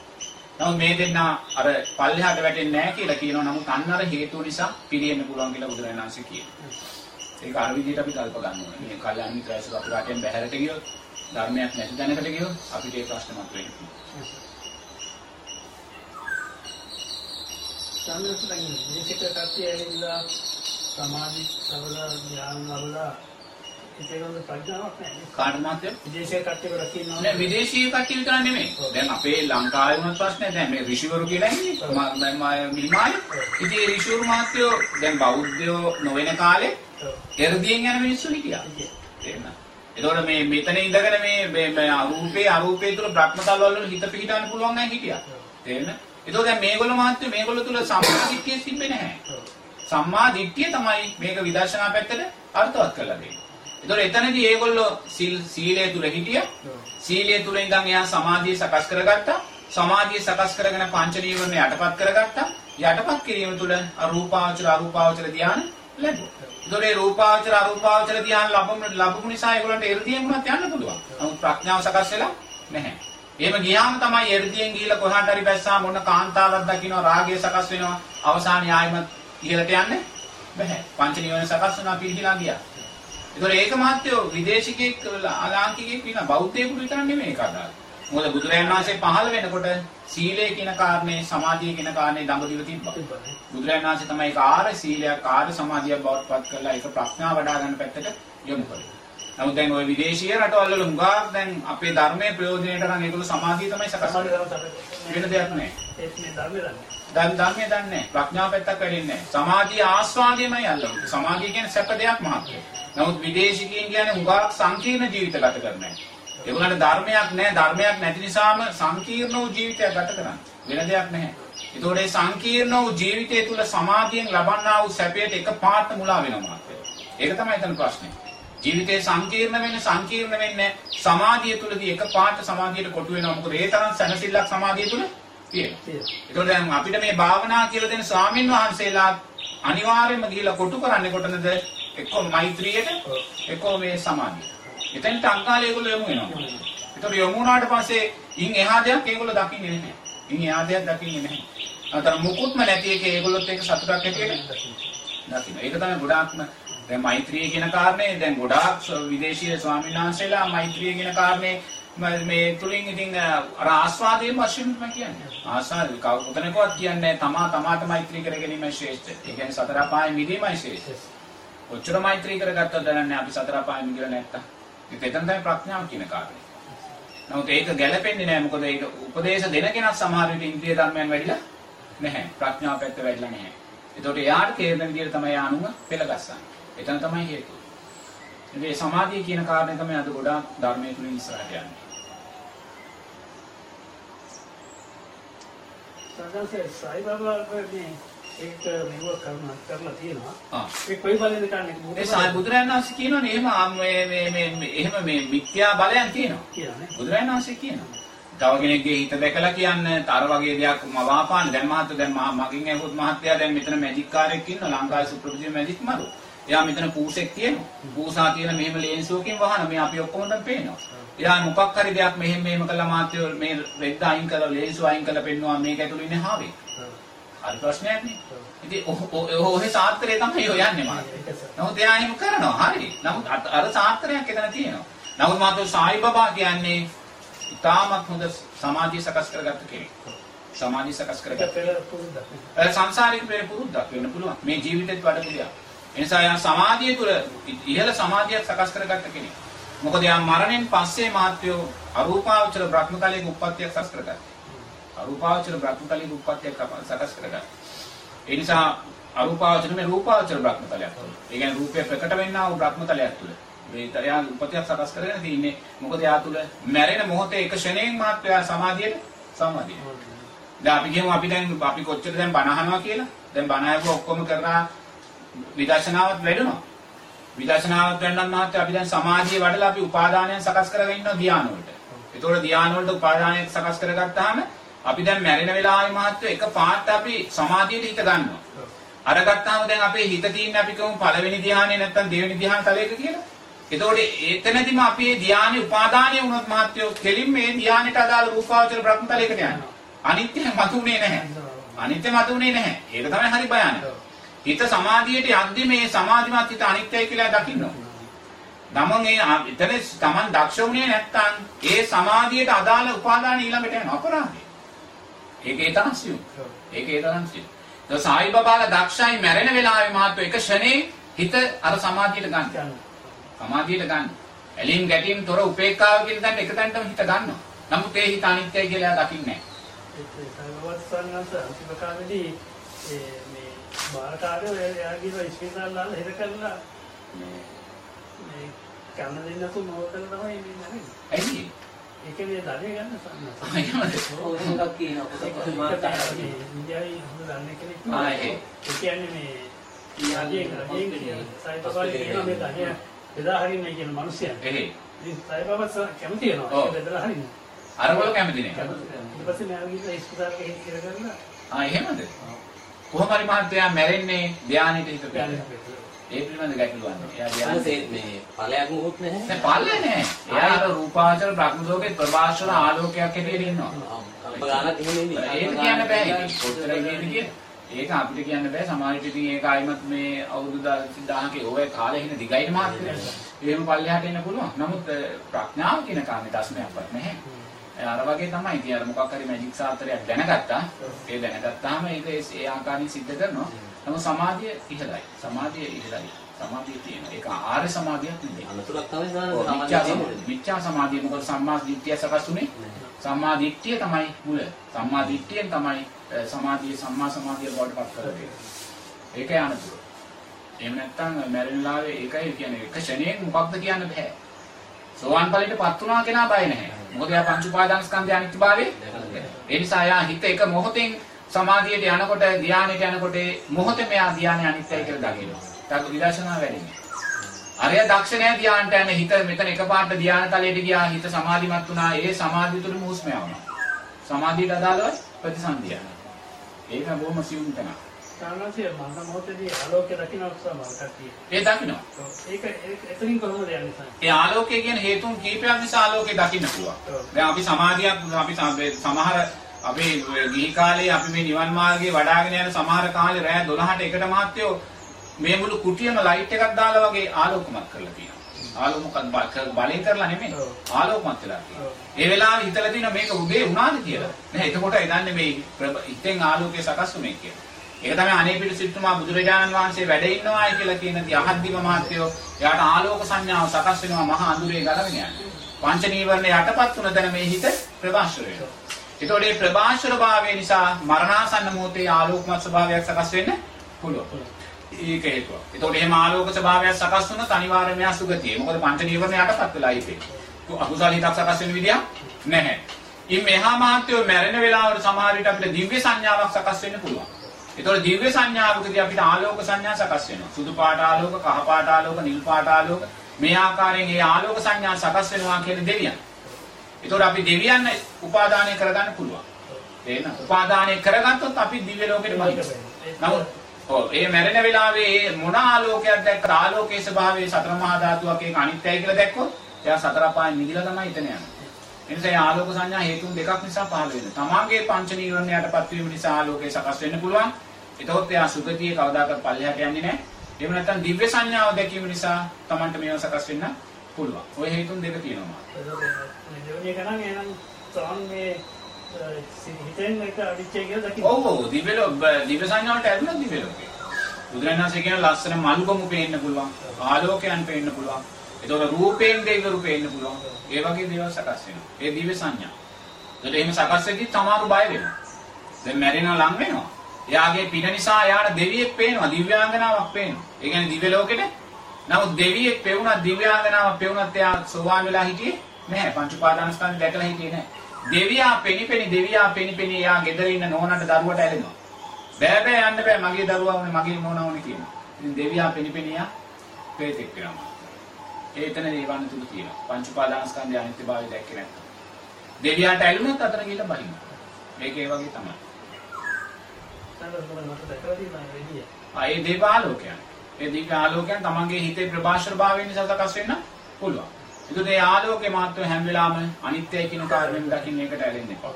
නමුත් මේ දෙන්න අර පල්ලෙහාට වැටෙන්නේ නැහැ කියලා කියනවා. නමුත් අන්න අර හේතුව නිසා පිළියෙන්න පුළුවන් කියලා බුදුරජාණන් වහන්සේ කියනවා. ඒක අර විදිහට අපි කල්ප ගන්න ඕනේ. මේ කල්යාණ මිත්‍රාශ්‍රය අපි රටෙන් බැහැරට ගියොත් ධර්මයක් නැති දැනකට ගියොත් අපිට ඒ ප්‍රශ්න මතුවෙන්න පුළුවන්. සම්මතයෙන් විශේෂ කට්ටිය ඇවිල්ලා සමාධි සවලා ඥාන වල ඒකවල ප්‍රඥාවක් නැහැ. කාට මාත්‍ය? විදේශීය කට්ටිය රකින්නවා. නෑ විදේශීය කට්ටිය විතර නෙමෙයි. දැන් අපේ ලංකාවේ වුණත් ප්‍රශ්නේ දැන් මේ ඍෂිවරු කියලා ඉන්නේ. මම මිල්මායි. ඉතින් ඍෂිවරු මාත්‍යෝ දැන් බෞද්ධයෝ නොවන කාලේ එර්දියෙන් යන මිනිස්සු හිටියා. තේරුණා? එතකොට මේ මෙතන ඉඳගෙන මේ මේ අරූපේ අරූපේ තුල භ්‍රමතල වල හිත පිහිටවන්න පුළුවන් අය හිටියා. තේරෙනවද? එතකොට දැන් මේගොල්ලෝ මහත්ය මේගොල්ලෝ තුල සම්මා දිට්ඨිය තිබෙන්නේ නැහැ. සම්මා දිට්ඨිය තමයි මේක විදර්ශනා පැත්තට අර්ථවත් කරලා දෙන්නේ. එතකොට එතනදී ඒගොල්ලෝ සීල් සීලය තුල හිටියා. සීලය තුල ඉඳන් එයා සමාධිය සකස් කරගත්තා. සමාධිය සකස් කරගෙන පංච නීවරණ යටපත් කරගත්තා. යටපත් කිරීම තුල අරූපාවචර අරූපාවචර ධානය ලැබුවා. ඒතකොට ඒ රූපාවචර අරූපාවචර ධානය ලැබුම ලැබුම නිසා ඒගොල්ලන්ට එර්දියෙන් වුණත් යන්න පුළුවන්. නමුත් ප්‍රඥාව සකස් වෙලා නැහැ. එහෙම ගියාම තමයි එර්දියෙන් ගිහිල්ලා කොහාට හරි බැස්සා මොන කාන්තාවක් දකින්න රාගය සකස් වෙනවා. අවසානයේ ආයිමත් ඉහළට යන්නේ බෑ. පංච නිවන සකස් වෙනවා පිළිහිලා ගියා. ඒතකොට ඒක මහත්යෝ විදේශිකෙක් ලාංකිකෙක් විනා බෞද්ධයෙකුට විතර නෙමෙයි ඒක අදාළ. මොකද බුදුරජාණන් වහන්සේ පහළ වෙනකොට සීලය කියන කාරණේ සමාධිය කියන කාරණේ දඹදිව තිබ්බා. බුදුරජාණන් වහන්සේ තමයි ඒක ආර සීලයක් ආර සමාධියක් බවට පත් කරලා ඒක ප්‍රඥාව වඩා ගන්න පැත්තට යොමු කළේ. නමුත් දැන් ওই විදේශීය රටවල් වල හුඟක් දැන් අපේ ධර්මයේ ප්‍රයෝජනයට නම් ඒගොල්ලෝ සමාධිය තමයි සකස් කරන්නේ. වෙන දෙයක් නෑ. ඒත් මේ ධර්මය දන්නේ. දැන් ධර්මයේ දන්නේ ප්‍රඥාව පැත්තක් වැඩින්නේ නැහැ. සමාධිය ආස්වාදයමයි අල්ලන්නේ. සමාධිය කියන්නේ සැප දෙයක් මහත්ය. නමුත් විදේශිකයන් කියන්නේ හුඟක් සංකීර්ණ ජීවිත ගත කරන්නේ. ඒගොල්ලන්ට ධර්මයක් නැහැ. ධර්මයක් නැති නිසාම සංකීර්ණ වූ ජීවිතයක් ගත කරන්නේ. වෙන දෙයක් නැහැ. ඒතකොට මේ සංකීර්ණ වූ ජීවිතය තුළ සමාධියෙන් ලබන්නා වූ සැපයට එකපාරට මුලා වෙනවා මහත්ය. ඒක තමයි එතන ප්‍රශ්නේ. ජීවිතේ සංකීර්ණ වෙන්නේ සංකීර්ණ වෙන්නේ සමාධිය තුළදී එකපාරට සමාධියට කොටු වෙනවා. මොකද ඒ තරම් සැනසෙල්ලක් සමාධිය තුළ තියෙනවා. ඒතකොට දැන් අපිට මේ භාවනා කියලා දෙන ස්වාමින් වහන්සේලා අනිවාර්යයෙන්ම ගිහිලා කොටු කරන්නේ කොතනද? එක්කෝ මෛත්‍රියට එක්කෝ මේ සමාධිය. එතෙන්ට අංකාලේ ඒගොල්ලෝ යමු වෙනවා. ඒතකොට යමු වුණාට පස්සේ ඉන් එහා දෙයක් ඒගොල්ලෝ දකින්නේ නැහැ. ඉන් එහා දෙයක් දකින්නේ නැහැ. අතන මුකුත්ම නැති එක ඒගොල්ලොත් එක්ක සතුටක් හැටියට දකින්න. ඒක තමයි ගොඩාක්ම දැන් මෛත්‍රිය කියන කාරණේ දැන් ගොඩාක් විදේශීය ස්වාමීන් වහන්සේලා මෛත්‍රිය කියන කාරණේ ම- තුලින් ඉතින් අර ආස්වාදයේ වශයෙන් තමයි කියන්නේ. ආස්වාද කොතනකවත් කියන්නේ තමා තමාට මෛත්‍රී කර ගැනීමයි ශ්‍රේෂ්ඨ. ඒ කියන්නේ සතර අපායේ මිදීමයි ශ්‍රේෂ්ඨ. කොච්චර මෛත්‍රී කරගත්තද දන්නේ අපි සතර අපායේ මිදලා නැත්තම්. ඒක එතන තමයි ප්‍රඥාව කියන කාරණේ. නමුත් ඒක ගැළපෙන්නේ නැහැ මොකද ඒක උපදේශ දෙන කෙනා සමහර විට ඉන්ද්‍රිය ධර්මයන් වැඩිලා නැහැ. ප්‍රඥාව පැත්ත වැඩිලා නැහැ. ඒතකොට එයාට තේරෙන විදිහට තමයි ආනුම පෙළගස්සන්නේ. එතන තමයි හේතුව. ඉතින් සමාධිය කියන කාරණේ තමයි අද ගොඩාක් ධර්මයේ තුලින් ඉස්සරහට යන්නේ. සංඝසේ සයි බබා මේ ඒක මෙව කරන කරලා තියෙනවා. ඒ කොයි බලෙන්ද කන්නේ? ඒ සායි බුදුරජාණන් වහන්සේ කියනවනේ එහෙම මේ මේ මේ එහෙම මේ මිත්‍යා බලයන් තියෙනවා. කියන්නේ. බුදුරජාණන් වහන්සේ කියනවා. තව කෙනෙක්ගේ හිත දැකලා කියන්නේ තර වගේ දෙයක් මවාපාන දැන් මහත්තු දැන් මගින් ඇහුවොත් මහත්තයා දැන් මෙතන මැජික් කාර්යයක් ඉන්නවා ලංකාවේ සුප්‍රසිද්ධ මැජික් මරු. එයා මෙතන පූසෙක් තියෙනවා. පූසා තියෙන මෙහෙම ලේන්සුවකින් වහන මේ අපි ඔක්කොම දැන් පේනවා. එයා මොකක් හරි දෙයක් මෙහෙම මෙහෙම කළා මාත්‍යෝ මේ රෙද්ද අයින් කරලා ලේන්සුව අයින් කරලා පෙන්නවා මේක ඇතුළේ ඉන්නේ හාවේ. හරි ප්‍රශ්නයක් නේ. ඉතින් ඔහ සාත්‍රය තමයි යන්නේ මාත්. ඒක සර්. නමුත් එයා එහෙම කරනවා. හරි. නමුත් අර- අර සාත්‍රයක් එතන තියෙනවා. නමුත් මාතෝ සායි බබා කියන්නේ ඉතාමත් හොඳ සමාධිය සකස් කරගත්ත කෙනෙක්. සමාධිය සකස් කරගත්ත. අර සංසාරික පෙර පුරුද්දක් වෙන්න පුළුවන්. මේ ජීවිතෙත් වැඩ පිළියක්. එනිසා යා සමාධිය තුළ ඉහළ සමාධියක් සකස් කරගත්ත කෙනෙක්. මොකද යා මරණයෙන් පස්සේ මාත්‍යෝ අරූපාවචර බ්‍රහ්මතලයේ උප්පත්තියක් සකස් කරගත්තා. අරූපාවචර බ්‍රහ්මතලයේ උප්පත්තියක් සකස් කරගත්තා. ඒ නිසා අරූපාවචර මේ රූපාවචර බ්‍රහ්මතලයක් තුළ. ඒ කියන්නේ රූපය ප්‍රකට වෙන්නා වූ බ්‍රහ්මතලයක් තුළ. මේ තරයන් උපතියක් සකස් කරගෙන තින්නේ. මොකද යා තුළ මැරෙන මොහොතේ එක ක්ෂණයෙන් මාත්‍යා සමාධියට සමාධිය. දැන් අපි කියමු අපි දැන් අපි කොච්චර දැන් බණ අහනවා කියලා. දැන් බණ අහපුවා ඔක්කොම කරලා විදර්ශනාවත් වැඩුණා. විදර්ශනාවත් වෙනනම් මහත්තයා අපි දැන් සමාධිය වඩලා අපි උපාදානයන් සකස් කරගෙන ඉන්නවා ධානය වලට. ඒතකොට ධානය වලට උපාදානයක් සකස් කරගත්තාම අපි දැන් මැරෙන වෙලාවේ මහත්තයා එක පාට අපි සමාධියට හිත ගන්නවා. අරගත්තාම දැන් අපේ හිත තියෙන්නේ අපි කියමු පළවෙනි ධානය නැත්නම් දෙවෙනි ධාන තලයක කියලා. එතකොට එතනදිම අපි මේ ධානය උපාදානය වුණොත් මහත්තයෝ කෙලින් මේ ධානයට අදාළ රූපාවචර බ්‍රහ්ම තලයකට යනවා. අනිත්‍ය මතුනේ නැහැ. අනිත්‍ය මතුනේ නැහැ. ඒක තමයි හරි භයානක. හිත සමාධියට යද්දි මේ සමාධිමත් හිත අනිත්‍යයි කියලා දකින්න ඕන. තමන් ඒ ආ- එතන තමන් දක්ෂ වුණේ නැත්නම් ඒ සමාධියට අදාළ උපාදාන ඊළඟට යන අපරාධය. ඒක ඒ තරම් සියුම්. ඒක ඒ තරම් සියුම්. ඒ සායි බබාලා දක්ෂයි මැරෙන වෙලාවේ මාත්‍ර එක ෂනේ හිත අර සමාධියට ගන්න. කියන්නේ. සමාධියට ගන්න. ඇලීම් ගැටීම් තොර උපේක්ඛාව කියන තැනට එක තැනටම හිත ගන්නවා. නමුත් ඒ හිත අනිත්‍යයි කියලා එයා දකින්නේ නැහැ. ඒ සර්වවත් සංඝංශ අන්තිම කාලේදී ඒ මේ බාලකාරයෝ එයාගේ ඉස්පිරිතාල දාලා හිර කරලා මේ මේ කන්න දෙන්නතු මොකටද තමයි මේ නැන්නේ. ඇයි? ඒක මේ ධනෙ ගන්න සංඝංශ. එහෙමද? ඔය එකක් කියනවා මාත් ඉන්දියාවේ හොඳ දන්නේ කෙනෙක්. ආ, ඒ. ඒ කියන්නේ මේ රජයේ රජයේ සයිබබාගේ කියන මේ ධනය බෙදා හරින්නේ කියන මිනිසයන්. එහේ. ඉතින් සයිබබත් කැමති වෙනවා. ඔව්. ඒක බෙදලා හරින්න. අරවල කැමති නෑ. ඊට පස්සේ මම ගිහින් ඉස්පිරිතාලේ හිට කර කරලා ආ එහෙමද? කොහොම හරි මහත්තයා මැරෙන්නේ ධානයට හිත. ඒ පිළිබඳ ගැටලුවක් නෑ. එයා මේ ඵලයක් මොකුත් නැහැ. දැන් පල්ලේ නෑ. එයා අර රූපාවචර බ්‍රහ්මලෝකේ ප්‍රභාස්වර ආලෝකයක් හැටියට ඉන්නවා. අම්බ ගානක් එහෙම ඉන්නේ. ඒක කියන්න බෑ. ඒක කොච්චර කියන්නේ. ඒක අපිට කියන්න බෑ. සමාජෙට ඉතින් ඒක ආයිමත් මේ අවුරුදු 1000ක ඔය කාලේ හින දිගයින මාත්‍රේ. එහෙම පල්ලෙහාට එන්න පුළුවන්. නමුත් ප්‍රඥාව කියන කාරණේ දස්මයක්වත් නැහැ. අර වගේ තමයි ඉතින් අර මොකක් හරි මැජික් සාත්‍රයක් දැනගත්තා. ඒ දැනගත්තාම ඒක ඒ- ආකාරයෙන් සිද්ධ කරනවා. නමුත් සමාධිය ඉහළයි. සමාධිය ඉහළයි. සමාධිය තියෙනවා. ඒක ආර්ය සමාධියක් නෙවෙයි. අනතුරක් තමයි සමාධිය. මිච්ඡා සමාධිය මොකද සම්මා දිට්ඨිය සකස් උනේ? සම්මා දිට්ඨිය තමයි මුල. සම්මා දිට්ඨියෙන් තමයි සමාධිය සම්මා සමාධිය බවට පත් කරන්නේ. ඒකයි අනතුර. එහෙම නැත්නම් මැරෙන ලාවේ ඒකයි කියන්නේ එක ක්ෂණයෙන් මොකක්ද කියන්න බෑ. සෝවාන් ඵලයට පත් වුණා කෙනා බය නැහැ. මොකද එයා පංච උපාදාන ස්කන්ධය අනිත්‍යභාවය. ඒ නිසා එයා හිත එක මොහොතෙන් සමාධියට යනකොට ධානයට යනකොට ඒ මොහොතේ මෙයා ධානය අනිත්‍යයි කියලා දකිනවා. ඒක විදර්ශනා වැඩිනේ. අරය දක්ෂ නැහැ ධානයට යන හිත මෙතන එකපාරට ධාන තලයට ගියා හිත සමාධිමත් වුණා. ඒ සමාධිය තුළම හුස්ම යවනවා. සමාධියට අදාළව ප්‍රතිසන්දිය. ඒක බොහොම සියුම් තැනක්. සාමාන්‍යයෙන් මරණ මොහොතේදී ආලෝකය දකින්න උත්සාහ කට්ටිය. ඒ දකිනවා. ඒක එතනින් කොහොමද යන්නේ සාමාන්‍යයෙන්? ඒ ආලෝකය කියන හේතුන් කීපයක් නිසා ආලෝකය දකින්න පුළුවන්. දැන් අපි සමාධියක් අපි සම- සමහර අපි ගිහි කාලේ අපි මේ නිවන් මාර්ගයේ වඩාගෙන යන සමහර කාලේ රෑ 12ට එකට මහත්යෝ මේ මුළු කුටියම ලයිට් එකක් දාලා වගේ ආලෝකමත් කරලා තියෙනවා. ආලෝකමත් බලෙන් කරලා නෙමෙයි. ආලෝකමත් වෙලා තියෙනවා. ඒ වෙලාවේ හිතලා තියෙනවා මේක උදේ වුණාද කියලා. නෑ එතකොට එදන්නේ මේ හිතෙන් ආලෝකය සකස් වුනේ කියලා. ඒක තමයි අනේ පිළිසිටුමා බුදුරජාණන් වහන්සේ වැඩ ඉන්නවායි කියලා කියන දී අහද්දිම මහත්යෝ එයාට ආලෝක සංඥාව සකස් වෙනවා මහා අඳුරේ ගලගෙන යන්නේ. පංච නීවරණ යටපත් වුණ තැන මේ හිත ප්‍රභාෂර වෙනවා. ඒතකොට මේ ප්‍රභාෂර භාවය නිසා මරණාසන්න මොහොතේ ආලෝකමත් ස්වභාවයක් සකස් වෙන්න පුළුවන්. ඒක හේතුව. ඒතකොට එහෙම ආලෝක ස්වභාවයක් සකස් වුණොත් අනිවාර්යයෙන්ම එයා සුගතිය. මොකද පංච නීවරණ යටපත් වෙලා ඉන්නේ. අකුසල හිතක් සකස් වෙන විදියක් නැහැ. ඉන් මෙහා මහත්යෝ මැරෙන වෙලාවට සමහර විට අපිට දිව්‍ය සංඥාවක් සකස් වෙන්න පුළුවන්. ඒතකොට දිව්‍ය සංඥාවකදී අපිට ආලෝක සංඥා සකස් වෙනවා. සුදු පාට ආලෝක, කහ පාට ආලෝක, නිල් පාට ආලෝක මේ ආකාරයෙන් මේ ආලෝක සංඥා සකස් වෙනවා කියන දෙවියන්. ඒතකොට අපි දෙවියන් උපාදානය කරගන්න පුළුවන්. තේරෙනවද? උපාදානය කරගත්තොත් අපි දිව්‍ය ලෝකෙට බහිනවා. නමුත් ඒ මැරෙන වෙලාවේ මොන ආලෝකයක් දැක්ක ආලෝකයේ ස්වභාවය සතර මහා ධාතුවක් ඒක අනිත්‍යයි කියලා දැක්කොත් එයා සතර අපායන් නිදිලා තමයි හිතන යන්නේ. ඒ නිසා ඒ ආලෝක සංඥා හේතුන් දෙකක් නිසා පහළ වෙනවා. තමාගේ පංච නීවරණයටපත් වීම නිසා ආලෝකය සකස් වෙන්න පුළුවන්. එතකොට එයා සුගතියේ කවදාකවත් පල්ලෙහාට යන්නේ නැහැ. එහෙම නැත්නම් දිව්‍ය සංඥාව දැකීම නිසා Tamanට මේව සකස් වෙන්න පුළුවන්. ওই හේතුන් දෙක තියෙනවා. දෙවෙනි එක නම් එහෙනම් සෝන් මේ අ, හිතෙන් එක අවිච්චය කියලා දකින්න. ඔව් ඔව් දිව්‍ය ලෝක දිව්‍ය සංඥාවට ඇතුළත් දිව්‍ය ලෝකේ. බුදුරණාහි කියන ලස්සන මල්ගොමු පේන්න පුළුවන්. ආලෝකයන් පේන්න පුළුවන්. ඒතකොට රූපයෙන් දෙවිවරු පේන්න පුළුවන්. ඒ වගේ දේවල් සකස් වෙනවා. ඒ දිව්‍ය සංඥා. ඒකට එහෙම සකස් වෙද්දි තමාරු බය වෙනවා. දැන් මැරෙනවා ලං වෙනවා. එයාගේ පින නිසා එයාට දෙවියෙක් පේනවා, දිව්‍යාංගනාවක් පේනවා. ඒ කියන්නේ දිව්‍ය ලෝකෙට. නමුත් දෙවියෙක් පෙවුණත් දිව්‍යාංගනාවක් පෙවුණත් එයා සෝවාන් වෙලා හිටියේ නැහැ. පංච උපාදානස්කන්ධ දැකලා හිටියේ නැහැ. දෙවියා පෙනිපෙනි දෙවියා පෙනිපෙනි එයා ගෙදර ඉන්න නෝනට දරුවට ඇලෙනවා. බෑ බෑ යන්න බෑ මගේ දරුවා උනේ මගේ නෝනා උනේ කියනවා. ඉතින් දෙවියා පෙනිපෙනි එයා ප්‍රේතෙක් වෙනවා. ඒ එතන දේවන්න තුල තියෙනවා. පංච උපාදානස්කන්ධය අනිත්‍යභාවය දැක්කේ නැත්නම්. දෙවියන්ට ඇලුනොත් අතර ගිහලා බහිනවා. මේක ඒ වගේ තමයි. සංගතවල මට දැකලා තියෙනවා එළිය. ආ ඒ දේව ආලෝකයන්. ඒ දිව්‍ය ආලෝකයන් තමන්ගේ හිතේ ප්‍රභාෂර භාවයෙන් නිසා සකස් වෙන්න පුළුවන්. ඒකද ඒ ආලෝකේ මාත්‍ර හැම වෙලාවෙම අනිත්‍යයි කියන කාරණයෙන් දකින්න ඒකට ඇලෙන්න එපා.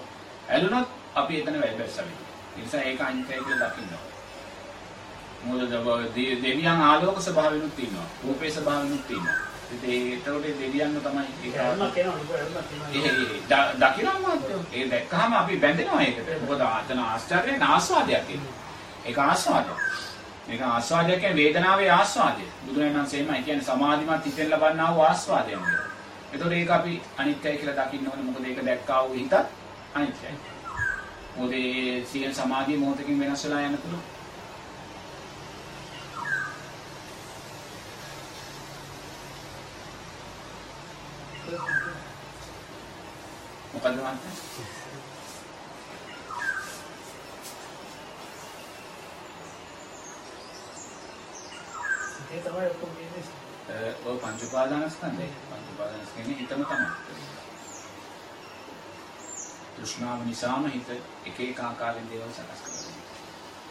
ඇලුනොත් අපි එතන වැල්බැස්සමි. ඒ නිසා ඒක අනිත්‍යයි කියලා දකින්න. මොකද දව- දේ- දෙවියන් ආලෝක ස්වභාවෙනුත් තියෙනවා. රූපේ ස්වභාවෙනුත් තියෙනවා. ඉතින් ඒතකොට දෙවියන්ව තමයි ඒක දකිනවා. ඒ දැක්කහම අපි බැඳෙනවා ඒකට. මොකද ආතන ආශ්චර්යයෙන් ආස්වාදයක් ඒක. ආස්වාදයක්. මේක ආස්වාදයක් කියන්නේ වේදනාවේ ආස්වාදය. බුදුරජාණන් වහන්සේමයි කියන්නේ සමාධිමත් හිතෙන් ලබන්නා වූ ආස්වාදයක්. ඒතකොට ඒක අපි අනිත්‍යයි කියලා දකින්න ඕනේ. මොකද ඒක දැක්කා වූ හිතත් අනිත්‍යයි. මොකද සියල් සමාධිය මොහොතකින් වෙනස් වෙලා යන තුරු මොකද මන්ට? ඒ තමයි ඔක්කොම කියන්නේ. ඔය පංච උපාදානස්කන්ධය. පංච උපාදානස්කන්ධේ හිතම තමයි. තෘෂ්ණාව නිසාම හිත එක එක ආකාරයෙන් දේවල් සකස් කරනවා.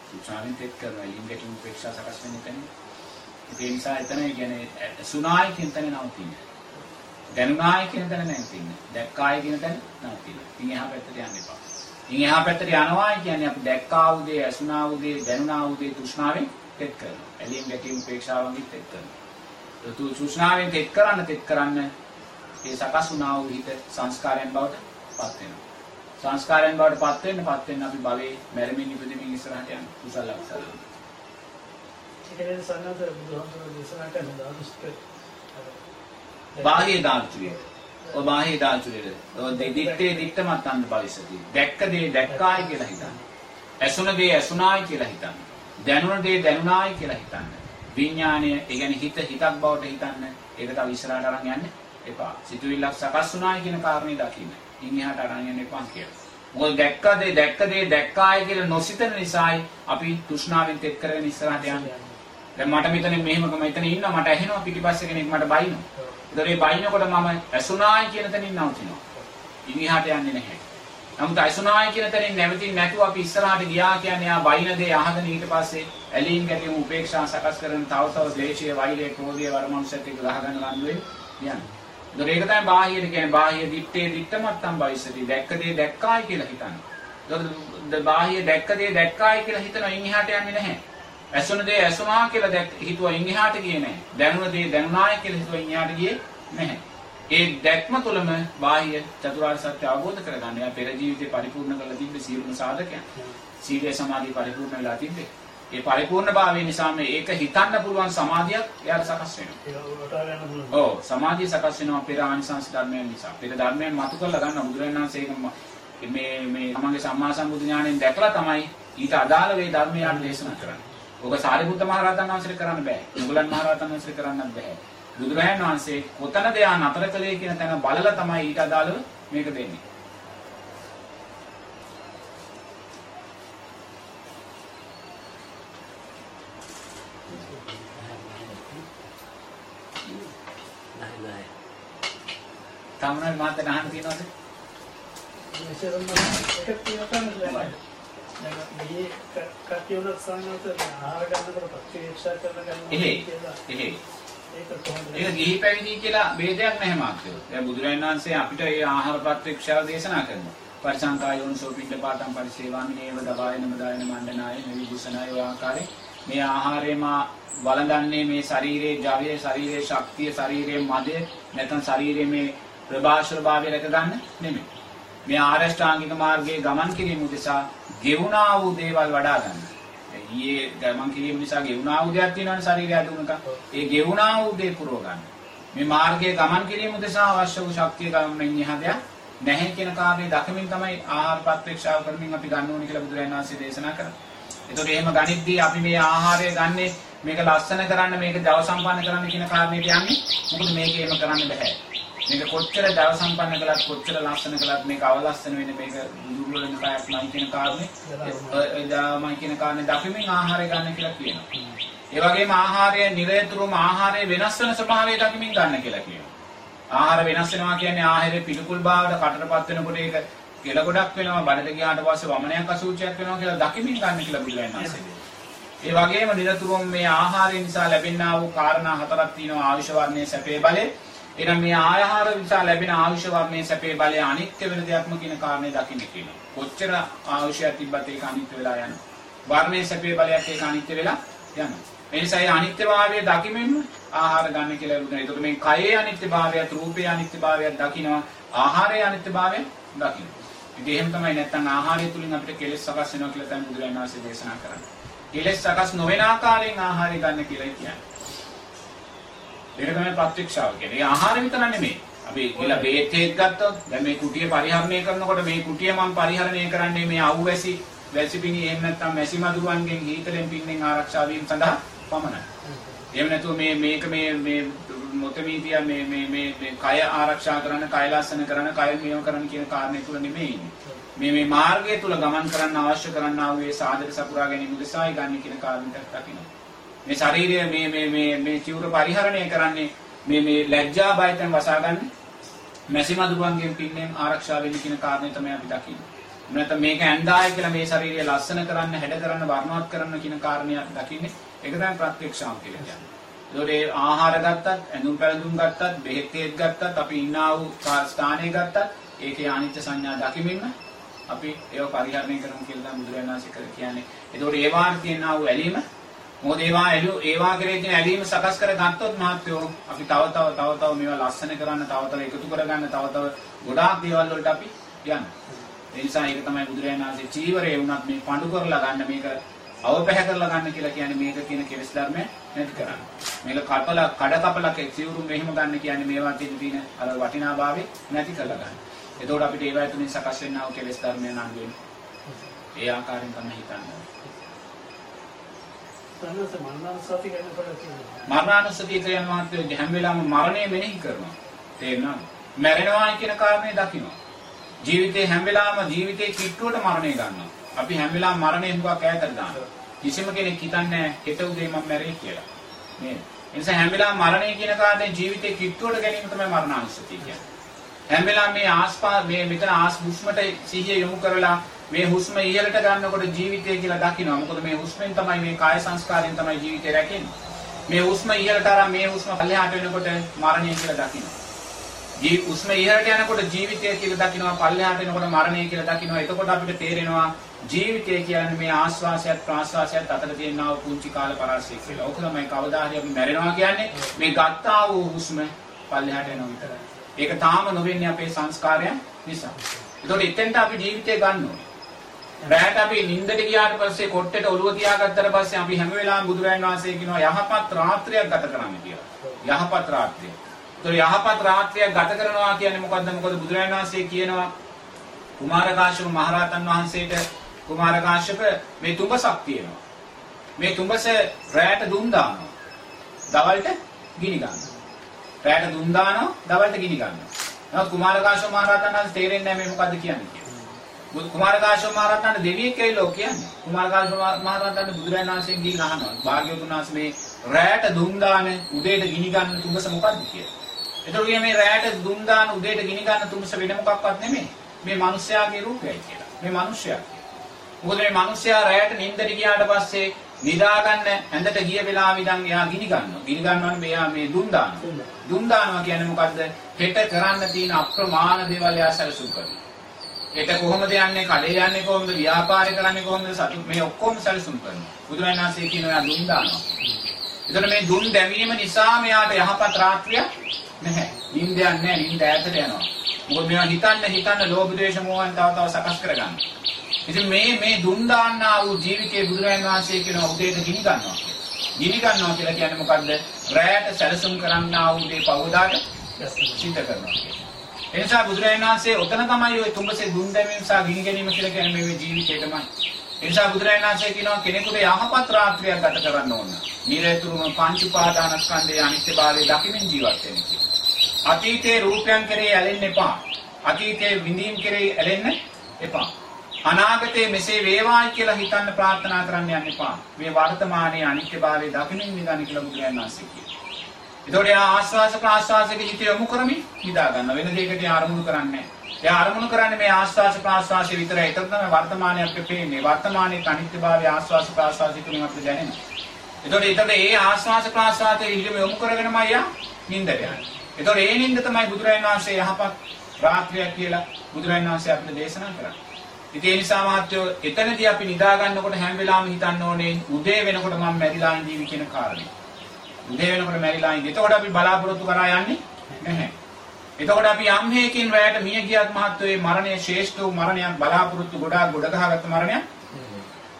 තෘෂ්ණාවෙන් තෙත් කරනවා. ලිංගයෙන් උපේක්ෂා සකස් වෙන තැන. ඒ නිසා එතන කියන්නේ සුනායි කියන තැන නවතින්නේ. දැනුනායි කියන තැන නැවතින්නේ. දැක්කායි කියන තැන නවතින්නේ. ඉතින් එහා පැත්තට යන්න එපා. ඉතින් එහා පැත්තට යනවා කියන්නේ අපි දැක්කා වූ දේ, අසුනා වූ දේ, දැනුණා වූ දේ තෘෂ්ණාවෙන් තෙත් කරනවා. එළියෙන් ගැටීම් උපේක්ෂාවෙන් තෙත් කරනවා. තු තෘෂ්ණාවෙන් තෙත් කරන්න තෙත් කරන්න ඒ සකස් වුණා වූ හිත සංස්කාරයන් බවට පත් වෙනවා. සංස්කාරයන් බවට පත් වෙන්න පත් වෙන්න අපි භවයේ මැරෙමින් ඉපදෙමින් ඉස්සරහට යන කුසල අකුසල. ඒකේ සංගත බුදුහාමුදුරුවෝ දේශනා කරන දානුස්ක බාහ්‍ය දාර්ශනිකය. ඔය බාහ්‍ය දාර්ශනිකය. ඔය දෙදිත්තේ දිත්තමත් අන්න පරිසති. දැක්ක දේ දැක්කායි කියලා හිතන්න. ඇසුන දේ ඇසුනායි කියලා හිතන්න. දැනුණ දේ දැනුණායි කියලා හිතන්න. විඥාණය, ඒ කියන්නේ හිත හිතක් බවට හිතන්න. ඒක තව ඉස්සරහට අරන් යන්න එපා. සිතුවිල්ලක් සකස් වුණායි කියන කාරණේ දකින්න. ඉන් එහාට අරන් යන්න එපා කියලා. මොකද දැක්ක දේ දැක්ක දේ දැක්කායි කියලා නොසිතන නිසායි අපි තෘෂ්ණාවෙන් තෙත් කරගෙන ඉස්සරහට යන්නේ. දැන් මට මෙතන මෙහෙම මෙතන ඉන්නවා මට ඇහෙනවා පිටිපස්සේ කෙනෙක් මට බයිනවා. ඒතර ඒ බයිනකොට මම ඇසුනායි කියන තැනින් නවතිනවා. ඉනිහාට යන්නේ නැහැ. නමුත් ඇසුනායි කියන තැනින් නැවතින් නැතුව අපි ඉස්සරහට ගියා කියන්නේ ආ බයින දේ අහගෙන ඊට පස්සේ ඇලීම් ගැටීම් උපේක්ෂා සකස් කරන තව තව ද්වේෂය, වෛරය, ක්‍රෝධය වරමනුසත් එක්ක ගහගන්න ලන්දුවේ යන්නේ. ඒතර ඒක තමයි බාහිර කියන්නේ බාහිර දිත්තේ දිත්තමත්තම් බයිසති. දැක්ක දේ දැක්කායි කියලා හිතන්නේ. ඒතකොට බාහිය දැක්ක දේ දැක්කායි කියලා හිතනවා ඉන් එහාට යන්නේ නැහැ. ඇසුණු දේ ඇසුණා කියලා දැක් හිතුවා ඉන් එහාට ගියේ නැහැ. දැනුණ දේ දැනුණායි කියලා හිතුවා ඉන් එහාට ගියේ නැහැ. ඒ දැක්ම තුළම බාහිය චතුරාර්ය සත්‍ය අවබෝධ කරගන්න. එයා පෙර ජීවිතේ පරිපූර්ණ කරලා තිබ්බ සියලුම සාධකයන්. සීලය සමාධිය පරිපූර්ණ වෙලා තිබ්බේ. ඒ පරිපූර්ණ භාවය නිසා මේ ඒක හිතන්න පුළුවන් සමාධියක් එයාට සකස් වෙනවා. ඔව් සමාධිය සකස් වෙනවා පෙර ආනිසංස ධර්මයන් නිසා. පෙර ධර්මයන් මතු කරලා ගන්න ඒක මේ මේ තමන්ගේ සම්මා සම්බුදු ඥාණයෙන් දැකලා තමයි ඊට අදාළ වේ ධර්මයන් දේශනා කරන්නේ. ඔබ සාරිපුත්ත මහ රහතන් වහන්සේට කරන්න බෑ. මුගලන් මහ රහතන් වහන්සේට කරන්නත් බෑ. බුදුරජාණන් වහන්සේ කොතනද යා නතර කළේ කියන තැන බලලා තමයි ඊට අදාළව මේක දෙන්නේ. තමනල් මාතට අහන්න තියෙනවද? මෙසේම එකක් තියෙනවා නේද? මේ කට්ටිය උනත් සංගත ආහාර ගන්නකොට ප්‍රතික්ෂේප කරන ගන්න එහෙ කියලා. එහෙ ඒක ගිහි පැවිදි කියලා ભેදයක් නැහැ මාත්‍යෝ. දැන් බුදුරජාණන් වහන්සේ අපිට මේ ආහාර ප්‍රත්‍යක්ෂාව දේශනා කරනවා. පරිසංකායෝන්සෝ පිට්ඨ පාඨම් පරිසේවාමිනේව දවායන මදායන මණ්ඩනාය නවිදුසනාය ඔය ආකාරයෙන් මේ ආහාරයම වළඳන්නේ මේ ශරීරයේ ජවයේ ශරීරයේ ශක්තිය ශරීරයේ මදය නැත්නම් ශරීරයේ මේ ප්‍රභාෂර භාවය රැක ගන්න නෙමෙයි. මේ ආරෂ්ඨාංගික මාර්ගයේ ගමන් කිරීම උදෙසා ගෙවුනා වූ දේවල් වඩා ගන්න. ඊයේ ගමන් කිරීම නිසා ගෙවුනා වූ දෙයක් තියෙනවනේ ශරීරය අදුනක. ඒ ගෙවුනා වූ දේ පුරව ගන්න. මේ මාර්ගයේ ගමන් කිරීම උදෙසා අවශ්‍ය වූ ශක්තිය ගමන් එහා දෙයක් නැහැ කියන කාරණේ දකිමින් තමයි ආහාර ප්‍රත්‍යක්ෂාව කරමින් අපි ගන්න ඕනේ කියලා බුදුරජාණන් වහන්සේ දේශනා කරන්නේ. ඒතකොට එහෙම ගනිද්දී අපි මේ ආහාරය ගන්නෙ මේක ලස්සන කරන්න මේක ජව සම්පන්න කරන්න කියන කාරණේට යන්නේ. මොකද මේක එහෙම කරන්න බෑ. මේක කොච්චර ජව සම්පන්න කළත් කොච්චර ලස්සන කළත් මේක අවලස්සන වෙන්නේ මේක දුර්වල වෙන කායක් නයි කියන කාරණේ. ඒ දාමයි කියන කාරණේ දකිමින් ආහාරය ගන්න කියලා කියනවා. ඒ වගේම ආහාරය නිරතුරුවම ආහාරය වෙනස් වෙන ස්වභාවය දකිමින් ගන්න කියලා කියනවා. ආහාර වෙනස් වෙනවා කියන්නේ ආහාරයේ පිළිකුල් භාවයට කටටපත් වෙනකොට ඒක කෙල ගොඩක් වෙනවා බඩට ගියාට පස්සේ වමනයක් අසුචියක් වෙනවා කියලා දකිමින් ගන්න කියලා බුදුරජාණන් වහන්සේ ඒ වගේම නිරතුරුවම මේ ආහාරය නිසා ලැබෙනා වූ කාරණා හතරක් තියෙනවා ආයුෂ වර්ණයේ සැපේ බලය. එහෙනම් මේ ආහාර නිසා ලැබෙන ආයුෂ වර්ණයේ සැපේ බලය අනිත්‍ය වෙන දෙයක්ම කියන කාරණේ දකින්න කියනවා. කොච්චර ආයුෂයක් තිබ්බත් ඒක අනිත්‍ය වෙලා යනවා. වර්ණයේ සැපේ බලයක් ඒක අනිත්‍ය වෙලා යනවා. ඒ නිසා ඒ අනිත්‍යභාවය දකිමින්ම ආහාර ගන්න කියලා බුදුන්. ඒකට මේ කයේ අනිත්‍යභාවයත් රූපයේ අනිත්‍යභාවයත් දකිනවා. ආහාරයේ අනිත්‍යභාවය දකින්න. ඉතින් එහෙම තමයි නැත්තම් ආහාරය තුලින් අපිට කෙලෙස් සකස් වෙනවා කියලා තමයි බුදුරජාණන් වහන්සේ දේශනා කරන්නේ. කෙලෙස් සකස් නොවන ආකාරයෙන් ආහාරය ගන්න කියලා කියන්නේ. ඒක තමයි ප්‍රත්‍යක්ෂාව කියන්නේ. ඒ ආහාර විතර නෙමෙයි. අපි කියලා බේත් හේත් ගත්තොත් දැන් මේ කුටිය පරිහරණය කරනකොට මේ කුටිය මම පරිහරණය කරන්නේ මේ අවුවැසි වැසිපිනි එහෙම නැත්නම් මැසි මදුරුවන්ගෙන් හීතලෙන් පින්නෙන් ආරක්ෂා වීම සඳහා පමණයි. එහෙම නැතුව මේ මේක මේ මේ මොතමීතිය මේ මේ මේ මේ කය ආරක්ෂා කරන්න, කය ලස්සන කරන්න, කය නියම කරන්න කියන කාරණේ තුල නෙමෙයි ඉන්නේ. මේ මේ මාර්ගය තුල ගමන් කරන්න අවශ්‍ය කරන්නා වූ ඒ සාධක සපුරා ගැනීම උදෙසායි ගන්න කියන කාරණයක් දකින්න. මේ ශරීරය මේ මේ මේ මේ චිවර පරිහරණය කරන්නේ මේ මේ ලැජ්ජා බයයෙන් වසාගන්නේ මැසි මදුරුවන්ගෙන් පින්නෙන් ආරක්ෂා වෙන්න කියන කාරණේ තමයි අපි දකින්නේ. නැත්නම් මේක ඇඳාය කියලා මේ ශරීරය ලස්සන කරන්න, හැඩ කරන්න, වර්ණවත් කරන්න කියන කාරණය දකින්නේ. ඒක තමයි ප්‍රත්‍යක්ෂාව කියලා කියන්නේ. ඒකට ඒ ආහාර ගත්තත්, ඇඳුම් පැළඳුම් ගත්තත්, බෙහෙත් තේත් ගත්තත්, අපි ඉන්නා වූ ස්ථානය ගත්තත්, ඒකේ අනිත්‍ය සංඥා දකිමින්ම අපි ඒව පරිහරණය කරමු කියලා තමයි බුදුරජාණන් වහන්සේ කියන්නේ. ඒකට ඒවාන් කියනා වූ ඇලීම මොකද ඒවා ඇලු ඒවා කරේ තියෙන ඇලීම සකස් කර ගත්තොත් මහත්යෝ අපි තව තව තව තව මේවා ලස්සන කරන්න තව තව එකතු කරගන්න තව තව ගොඩාක් දේවල් වලට අපි යනවා. ඒ නිසා ඒක තමයි බුදුරජාණන් වහන්සේ චීවරේ වුණත් මේ පඳු කරලා ගන්න මේක අවපැහැ කරලා ගන්න කියලා කියන්නේ මේක කියන කෙලස් ධර්මය නැති කරන්න. මේක කපල කඩ කපල සිවුරු මෙහෙම ගන්න කියන්නේ මේවා තියෙන තියෙන අර වටිනාභාවය නැති කරලා ගන්න. එතකොට අපිට ඒවා තුලින් සකස් වෙනා වූ කෙලස් ධර්මය නම් වෙන්නේ. ඒ ආකාරයෙන් තමයි හිතන්නේ. සංඝස මරණානුස්සති ගැනකොට කියනවා. මරණානුස්සතිය කියන මාත්‍ය හැම වෙලාවෙම මරණය මෙනෙහි කරනවා. තේරෙනවද? මැරෙනවා කියන කාරණේ දකිනවා. ජීවිතේ හැම වෙලාවෙම ජීවිතේ කිට්ටුවට මරණය ගන්නවා. අපි හැම වෙලාවෙම මරණය හුඟක් ඈතට දානවා. කිසිම කෙනෙක් හිතන්නේ හෙට උදේ මම මැරෙයි කියලා. නේද? ඒ නිසා හැම වෙලාවෙම මරණය කියන කාරණේ ජීවිතේ කිට්ටුවට ගැනීම තමයි මරණානුස්සතිය කියන්නේ. හැම වෙලාවෙම මේ ආස්පා මේ මෙතන ආස් හුස්මට සිහිය යොමු කරලා මේ හුස්ම ඉහළට ගන්නකොට ජීවිතය කියලා දකිනවා. මොකද මේ හුස්මෙන් තමයි මේ කාය සංස්කාරයෙන් තමයි ජීවිතය රැකෙන්නේ. මේ හුස්ම ඉහළට අරන් මේ හුස්ම පල්ලෙහාට වෙනකොට මරණය කියලා දකිනවා. ජී උස්ම ඉහළට යනකොට ජීවිතය කියලා දකින්නවා පල්ලෙහාට එනකොට මරණය කියලා දකින්නවා එතකොට අපිට තේරෙනවා ජීවිතය කියන්නේ මේ ආස්වාසයත් ප්‍රාස්වාසයත් අතර තියෙනා වූ පුංචි කාල පරාසයක් කියලා. ඕක තමයි කවදා හරි අපි මැරෙනවා කියන්නේ මේ ගත්තා වූ හුස්ම පල්ලෙහාට යනවා විතරයි. ඒක තාම නොවෙන්නේ අපේ සංස්කාරයන් නිසා. ඒතකොට එතෙන්ට අපි ජීවිතය ගන්න ඕනේ. රැයට අපි නිින්දට ගියාට පස්සේ කොට්ටේට ඔළුව තියාගත්තට පස්සේ අපි හැම වෙලාවෙම බුදුරජාණන් වහන්සේ කියනවා යහපත් රාත්‍රියක් ගත කරන්න කියලා. යහපත් රාත්‍රිය. ඒතකොට යහපත් රාත්‍රියක් ගත කරනවා කියන්නේ මොකද්ද? මොකද බුදුරජාණන් වහන්සේ කියනවා කුමාර කාශ්‍යප මහරහතන් වහන්සේට කුමාර කාශ්‍යප මේ තුඹසක් තියෙනවා. මේ තුඹස රැයට දුම් දානවා. දවල්ට ගිනි ගන්නවා. රැයට දුම් දානවා, දවල්ට ගිනි ගන්නවා. නමුත් කුමාර කාශ්‍යප මහරහතන් වහන්සේ තේරෙන්නේ නැහැ මේ මොකද්ද කියන්නේ කියලා. කුමාර කාශ්‍යප මහරහතන් දෙවියෙක් කියලා කියන්නේ. කුමාර කාශ්‍යප මහරහතන් බුදුරජාණන් වහන්සේගෙන් ගිහින් අහනවා. භාග්‍යවතුන් වහන්සේ මේ රැයට දුම් දාන උදේට ගිනි ගන්න තුඹස මොකද්ද කියලා. එතකොට මේ රැයට දුම් දාන උදේට ගිනි ගන්න තුඹස වෙන මොකක්වත් නෙමෙයි. මේ මිනිස්යාගේ රූපයයි කියලා. මේ මිනිස්යා. මොකද මේ මිනිස්යා රැයට නිින්දට ගියාට පස්සේ නිදා ගන්න ඇඳට ගිය වෙලාවෙ ඉඳන් එයා ගිනි ගන්නවා. ගිනි ගන්නවනේ මෙයා මේ දුම් දානවා. දුම් දානවා කියන්නේ මොකද්ද? හෙට කරන්න තියෙන අප්‍රමාණ දේවල් එයා සැලසුම් කරනවා. හෙට කොහොමද යන්නේ? කඩේ යන්නේ කොහොමද? ව්‍යාපාරය කරන්නේ කොහොමද? සතු මේ ඔක්කොම සැලසුම් කරනවා. බුදුරජාණන් වහන්සේ කියනවා එයා දුම් දානවා. එතකොට මේ දුම් දැමීම නිසා මෙයාට යහපත් රාත්‍රියක් නැහැ. නිින්දයක් නැහැ. නිින්ද ඈතට යනවා. මොකද මේවා හිතන්න හිතන්න ලෝභ ද්වේෂ මෝහයන් තව තව සකස් කරගන්න. ඉතින් මේ මේ දුම් දාන්නා වූ ජීවිතයේ බුදුරජාණන් වහන්සේ කියන උදේට ගිනි ගන්නවා. ගිනි ගන්නවා කියලා කියන්නේ මොකද්ද? රැයට සැලසුම් කරන්නා වූ දේ පවදාට සිද්ධ කරනවා. එනිසා බුදුරජාණන් වහන්සේ ඔතන තමයි ওই තුඹසේ දුම් දැමීම සහ ගිනි ගැනීම කියලා කියන්නේ මේ ජීවිතේටමයි. එනිසා බුදුරජාණන් වහන්සේ කියනවා කෙනෙකුට යහපත් රාත්‍රියක් ගත කරන්න ඕන. නිරතුරුවම පංච උපාදානස්කන්ධයේ අනිත්‍යභාවය දකිමින් ජීවත් වෙන්න කියලා. අතීතයේ රූපයන් කෙරෙහි ඇලෙන්න එපා. අතීතයේ විඳීම් කෙරෙහි ඇලෙන්න එපා. අනාගතයේ මෙසේ වේවායි කියලා හිතන්න ප්‍රාර්ථනා කරන්න යන්න එපා. මේ වර්තමානයේ අනිත්‍යභාවය දකිමින් නිදන්න කියලා බුදුරජාණන් වහන්සේ කියනවා. ඒතකොට එයා ආස්වාස ප්‍රාස්වාසයක හිත යොමු කරමින් නිදා ගන්න. වෙන දෙයකට අරමුණු කරන්නේ නැහැ. එයා අරමුණු කරන්නේ මේ ආස්වාස ප්‍රාස්වාසය විතරයි. ඒක තමයි වර්තමානයේ අපිට පේන්නේ. වර්තමානයේ අනිත්‍යභාවය ආස්වාස ප්‍රාස්වාසය තුලින් අපිට දැනෙනවා. ඒතකොට ඒතකොට ඒ ආස්වාස ප්‍රාස්වාසයේ ඉල්ලීම යොමු කරගෙනමයි යා නිින්දට යන්නේ. ඒතකොට ඒ නිින්ද තමයි බුදුරජාණන් වහන්සේ යහපත් රාත්‍රියක් කියලා බුදුරජාණන් වහන්සේ අපිට දේශනා කරන්නේ. ඉතින් ඒ නිසා මහත්තයෝ එතනදී අපි නිදා ගන්නකොට හැම වෙලාවෙම හිතන්න ඕනේ උදේ වෙනකොට මම මැරිලා ඉඳීවි කියන කාරණේ. උදේ වෙනකොට මැරිලා ඉඳී. එතකොට අපි බලාපොරොත්තු කරා යන්නේ නැහැ. එතකොට අපි යම් හේකින් රැයට මිය ගියත් මහත්තයෝ මේ මරණය ශ්‍රේෂ්ඨ වූ මරණයක් බලාපොරොත්තු ගොඩාක් ගොඩ ගහගත්ත මරණයක්.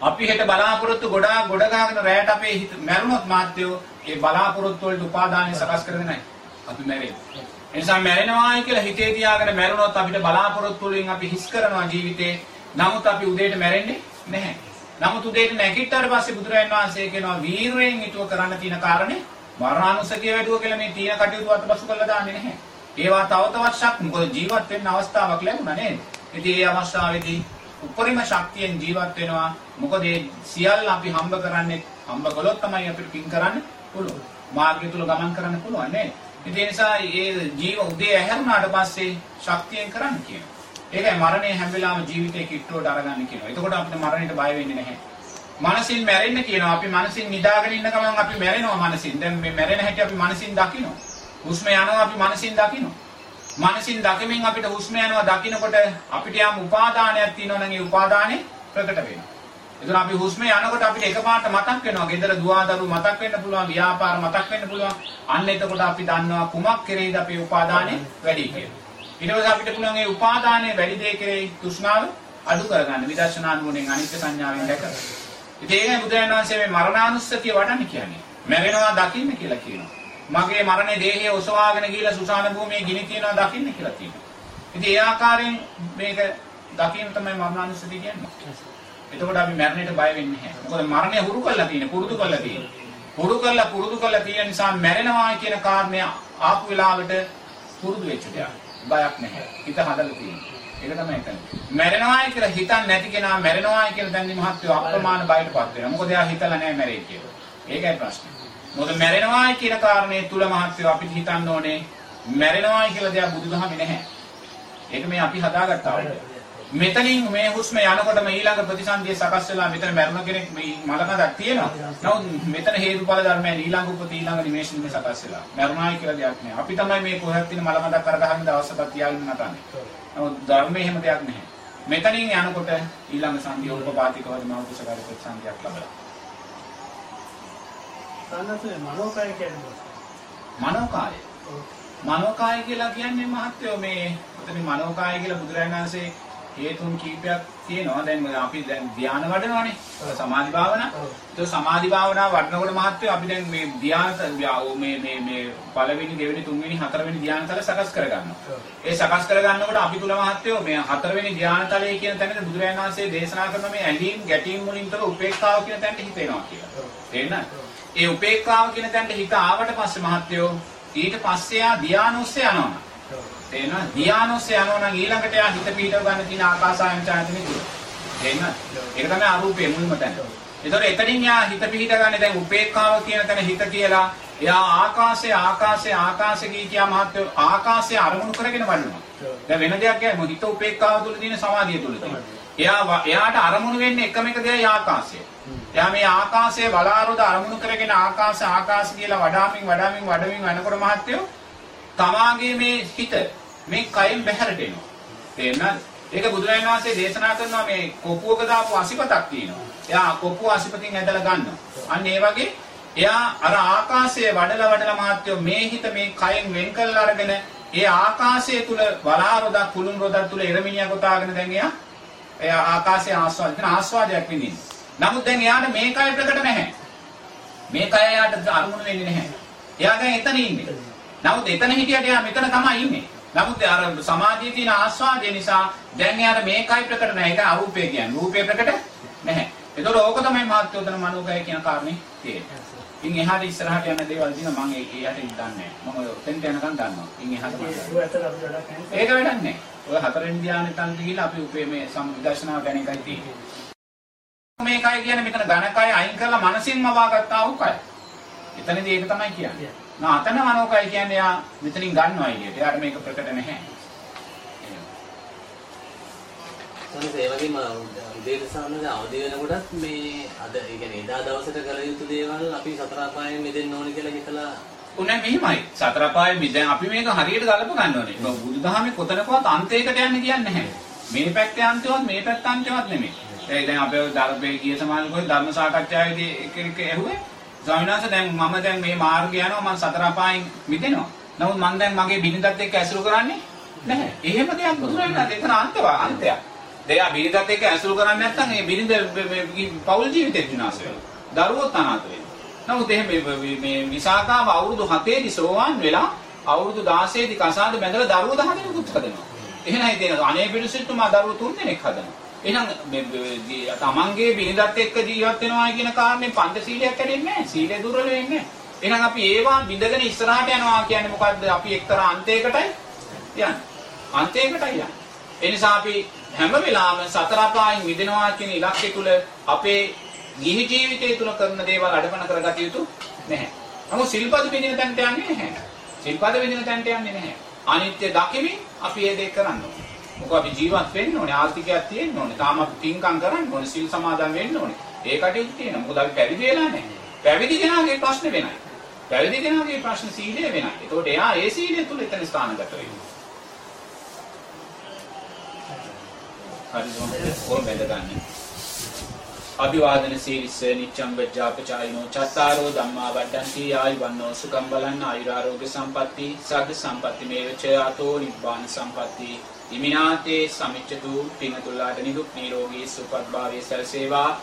අපි හෙට බලාපොරොත්තු ගොඩාක් ගොඩ ගහගෙන රැයට අපේ හිත මැරුණොත් මහත්තයෝ ඒ බලාපොරොත්තු වලට උපාදානය සකස් කරගෙන නැහැ. අපි මැරෙන්නේ. එනිසා මැරෙනවායි කියලා හිතේ තියාගෙන මැරුණොත් අපිට බලාපොරොත්තු වලින් අපි හිස් කරනවා ජීවිතේ. නමුත් අපි උදේට මැරෙන්නේ නැහැ. නමුත් උදේට නැගිට්ටාට පස්සේ බුදුරජාණන් වහන්සේ කියනවා වීරයෙන් යුතුව කරන්න තියෙන කාරණේ මරණානුසතිය වැඩුව කියලා මේ තීන කටයුතු අතපසු කරලා දාන්නේ නැහැ. ඒවා තව තවත් ශක් මොකද ජීවත් වෙන්න අවස්ථාවක් ලැබුණා නේද? ඉතින් ඒ අවස්ථාවේදී උපරිම ශක්තියෙන් ජීවත් වෙනවා. මොකද ඒ සියල්ල අපි හම්බ කරන්නේ හම්බ කළොත් තමයි අපිට පින් කරන්න පුළුවන්. මාර්ගය තුල ගමන් කරන්න පුළුවන් නේද? ඉතින් ඒ නිසා මේ ජීව උදේ ඇහැරුණාට පස්සේ ශක්තියෙන් කරන්න කියනවා. ඒකයි මරණය හැම වෙලාවෙම ජීවිතේ කිට්ටුවට අරගන්න කියනවා. එතකොට අපිට මරණයට බය වෙන්නේ නැහැ. මනසින් මැරෙන්න කියනවා. අපි මනසින් නිදාගෙන ඉන්න ගමන් අපි මැරෙනවා මනසින්. දැන් මේ මැරෙන හැටි අපි මනසින් දකිනවා. හුස්ම යනවා අපි මනසින් දකිනවා. මනසින් දකිමින් අපිට හුස්ම යනවා දකිනකොට අපිට යම් උපාදානයක් තියෙනවා නම් ඒ උපාදානෙ ප්‍රකට වෙනවා. එතන අපි හුස්ම යනකොට අපිට එකපාරට මතක් වෙනවා. ගෙදර දුවදරු මතක් වෙන්න පුළුවන්, ව්‍යාපාර මතක් වෙන්න පුළුවන්. අන්න එතකොට අපි දන්නවා කුමක් කෙරෙහිද අපේ උපාදානෙ වැඩි කියලා. ඊට පස්සේ අපිට පුළුවන් ඒ උපාදානයේ වැඩි දෙය කෙරෙහි තෘෂ්ණාව අඩු කරගන්න විදර්ශනා නුවණෙන් අනිත්‍ය සංඥාවෙන් දැක. ඉතින් ඒකයි බුදුරජාණන් වහන්සේ මේ මරණානුස්සතිය වඩන්න කියන්නේ. මැරෙනවා දකින්න කියලා කියනවා. මගේ මරණේ දේහය ඔසවාගෙන ගිහිලා සුසාන භූමියේ ගිනි තියනවා දකින්න කියලා කියනවා. ඉතින් ඒ ආකාරයෙන් මේක දකින්න තමයි මරණානුස්සතිය කියන්නේ. එතකොට අපි මරණයට බය වෙන්නේ නැහැ. මොකද මරණය හුරු කරලා තියෙන, පුරුදු කරලා තියෙන. පුරුදු කරලා පුරුදු කරලා තියෙන නිසා මැරෙනවා කියන කාරණය ආපු වෙලාවට පුරුදු වෙච්ච දෙයක්. බයක් නැහැ. හිත හදලා තියෙනවා. ඒක තමයි එතන. මැරෙනවායි කියලා හිතන්නේ නැති කෙනා මැරෙනවායි කියලා දැන්නේ මහත්ව අප්‍රමාණ බයටපත් වෙනවා. මොකද එයා හිතලා නැහැ මැරෙයි කියලා. ඒකයි ප්‍රශ්නේ. මොකද මැරෙනවායි කියන කාරණේ තුල මහත්ව අපිට හිතන්න ඕනේ මැරෙනවායි කියලා දෙයක් බුදුදහමේ නැහැ. ඒක මේ අපි හදාගත්තා වගේ. මෙතනින් මේ හුස්ම යනකොටම ඊළඟ ප්‍රතිසන්දිය සකස් වෙලා මෙතන මරණ කෙනෙක් මේ මලකඳක් තියෙනවා. නමුත් මෙතන හේතුඵල ධර්මයන් ඊළඟ උපත ඊළඟ නිමේෂණය සකස් වෙලා. මරණයි කියලා දෙයක් නෑ. අපි තමයි මේ කොහෙවත් තියෙන මලකඳක් අරගහගෙන දවසකට තියාගෙන නටන්නේ. නමුත් ධර්මයේ එහෙම දෙයක් නැහැ. මෙතනින් යනකොට ඊළඟ සංදිය උපපාතිකවද මෞතුසකාර ප්‍රතිසන්දියක් ලබනවා. සන්නසේ මනෝකය කියන්නේ මනෝකාය. මනෝකාය කියලා කියන්නේ මහත්වෝ මේ මෙතන මනෝකාය කියලා බුදුරජාණන් වහන්සේ හේතුන් කීපයක් තියෙනවා. දැන් අපි දැන් ධ්‍යාන වඩනවානේ. සමාධි භාවනා. ඒක සමාධි භාවනා වඩනකොට මහත්වෝ අපි දැන් මේ ධ්‍යාන මේ මේ මේ පළවෙනි දෙවෙනි තුන්වෙනි හතරවෙනි ධ්‍යානතල සකස් කරගන්නවා. ඒ සකස් කරගන්නකොට අපි තුල මහත්වෝ මේ හතරවෙනි ධ්‍යානතලයේ කියන තැනදී බුදුරජාණන් වහන්සේ දේශනා කරන මේ ඇලීම් ගැටීම් වලින් තොර උපේක්ඛාව කියන තැනට හිත එනවා කියලා. තේරෙනවද? ඒ උපේක්ඛාව කියන තැනට හිත ආවට පස්සේ මහත්වෝ ඊට පස්සේ ආ ධ්‍යානොස්සේ යනවා. තේරෙනවද? ධ්‍යානොස්සේ යනවා නම් ඊළඟට යා හිත පිටව ගන්න තියෙන ආකාසායන ඡායතනෙ දුර. තේරෙනවද? ඒක තමයි අරූපේ මුල්ම තැන. ඒතකොට එතනින් යා හිත පිහිට ගන්න දැන් උපේක්ඛාව කියන තැන හිත කියලා එයා ආකාශය ආකාශය ආකාශය කී කියා මහත්ව ආකාශය අරමුණු කරගෙන වඩනවා. දැන් වෙන දෙයක් කියන්නේ හිත උපේක්ඛාව තුල තියෙන සමාධිය තුල තියෙන. එයා එයාට අරමුණු වෙන්නේ එකම එක දෙයයි ආකාශය. එයා මේ ආකාශයේ බලාරොද අරමුණු කරගෙන ආකාශ ආකාශ කියලා වඩාමින් වඩාමින් වඩමින් යනකොට මහත්වෝ තමාගේ මේ හිත මේ කයෙන් බැහැරට එනවා. තේරෙනවද? ඒක බුදුරජාණන් වහන්සේ දේශනා කරනවා මේ කොපුවක දාපු අසිපතක් තියෙනවා. එයා කොපුව අසිපතින් ඇදලා ගන්නවා. අන්න ඒ වගේ එයා අර ආකාශයේ වඩලා වඩලා මහත්වෝ මේ හිත මේ කයෙන් වෙන් කරලා අරගෙන ඒ ආකාශය තුල බලාරොදක් කුළුන් රොදක් තුල එරමිනියා කොටාගෙන දැන් එයා එයා ආකාශයේ ආස්වාද කරන ආස්වාදයක් විඳිනවා. නමුත් දැන් එයාට මේ කය ප්‍රකට නැහැ. මේ කය එයාට අරමුණු වෙන්නේ නැහැ. එයා දැන් එතන ඉන්නේ. නමුත් එතන හිටියට එයා මෙතන තමයි ඉන්නේ. නමුත් අර සමාධියේ තියෙන ආස්වාදය නිසා දැන් එයාට මේ කය ප්‍රකට නැහැ. ඒක අරූපය කියන්නේ. රූපය ප්‍රකට නැහැ. ඒතකොට ඕක තමයි මාත්‍යෝදන මනෝගය කියන කාරණේ තියෙන්නේ. ඉන් එහාට ඉස්සරහට යන දේවල් දින මම ඒක එහාට දන්නේ නැහැ. මම තෙන්ට යනකම් දන්නවා. ඉන් එහාට මම ඒක වැඩක් නැහැ. ඔය හතරෙන් ධ්‍යානෙ තන්ති ගිහලා අපි උපේ මේ සම්විදර්ශනාව ගැන එකයි තියෙන්නේ. මේකයි කියන්නේ මෙතන ඝනකය අයින් කරලා මනසින්ම වාගත්තා වූ කය. එතනදී ඒක තමයි කියන්නේ. නා අතන මනෝකය කියන්නේ යා මෙතනින් ගන්නවා එළියට. එයාට මේක ප්‍රකට නැහැ. සමහර ඒ වගේම උදේට සාමද අවදි වෙනකොටත් මේ අද ඒ කියන්නේ එදා දවසට කළ යුතු දේවල් අපි සතර අපායෙන් මිදෙන්න ඕනේ කියලා හිතලා උනේ මෙහිමයි. සතර පායේ මිදෙන් අපි මේක හරියට ගලප ගන්න ඕනේ. බුදුදහමේ කොතනකවත් අන්තයකට යන්නේ කියන්නේ නැහැ. මේ පැත්තේ අන්තයවත් මේ පැත්ත අන්තයවත් නෙමෙයි. ඒ දැන් අපේ ධර්මයේ ගිය සමාන කොයි ධර්ම සාකච්ඡාවේදී එක එක ඇහුවේ ස්වාමීන් වහන්සේ දැන් මම දැන් මේ මාර්ගය යනවා මම සතර අපායන් මිදෙනවා. නමුත් මම දැන් මගේ බිරිඳත් එක්ක ඇසුරු කරන්නේ නැහැ. එහෙම දෙයක් බුදුරජාණන් එතන අන්තව අන්තයක්. දෙයා බිරිඳත් එක්ක ඇසුරු කරන්නේ නැත්නම් ඒ බිරිඳ පෞල් ජීවිතේ විනාශ වෙනවා. දරුවෝත් අනාථ වෙනවා. නමුත් එහෙම මේ විසාකාව අවුරුදු 7 දී සෝවාන් වෙලා අවුරුදු 16 දී කසාද බැඳලා දරුවෝ 10 දෙනෙකුත් හදනවා. එහෙනම් ඉතින් අනේ පිළිසිටුමා දරුවෝ 3 දෙනෙක් හදනවා. එහෙනම් තමන්ගේ බිරිඳත් එක්ක ජීවත් වෙනවා කියන කාරණේ පංචශීලයක් කැඩෙන්නේ නැහැ. සීලය දුර්වල වෙන්නේ නැහැ. එහෙනම් අපි ඒවා බිඳගෙන ඉස්සරහට යනවා කියන්නේ මොකද්ද? අපි එක්තරා අන්තයකටයි යන්නේ. අන්තයකටයි යන්නේ. ඒ නිසා අපි හැම වෙලාවෙම සතර අපායන් මිදෙනවා කියන ඉලක්කය තුල අපේ ගිහි ජීවිතය තුල කරන දේවල් අඩපණ කරගත යුතු නැහැ. නමුත් සිල්පද බිඳින තැනට යන්නේ නැහැ. සිල්පද බිඳින තැනට යන්නේ නැහැ. අනිත්‍ය දකිමින් අපි මේ දේ කරන්න ඕනේ. මොකද අපි ජීවත් වෙන්න ඕනේ ආර්ථිකයක් තියෙන්න ඕනේ. තාම අපි පින්කම් කරන්න ඕනේ. සිල් සමාදන් වෙන්න ඕනේ. ඒ කටයුතු තියෙනවා. මොකද අපි පැවිදි වෙලා නැහැ. පැවිදි කෙනාගේ ප්‍රශ්න වෙනයි. පැවිදි කෙනාගේ ප්‍රශ්න සීලය වෙනයි. ඒතකොට එයා ඒ සීලය තුල එතන ස්ථානගත වෙනවා. හරිද? ඕම් බෙද ගන්න. අභිවාදන සීලිස්ස නිච්ඡම් වජ්ජාපචායිනෝ චත්තාරෝ ධම්මා වඩ්ඩಂತಿ ආයුවන්නෝ සුඛම් බලන්න ආයුරාෝග්‍ය සම්පatti සග්ග සම්පatti මේවච ආතෝ නිබ්බාන සම්පatti ඉමිනාතේ සමිච්ඡතු පිනතුල්ලාට නිදුක් නිරෝගී සුවපත් භාවයේ සැලසේවා.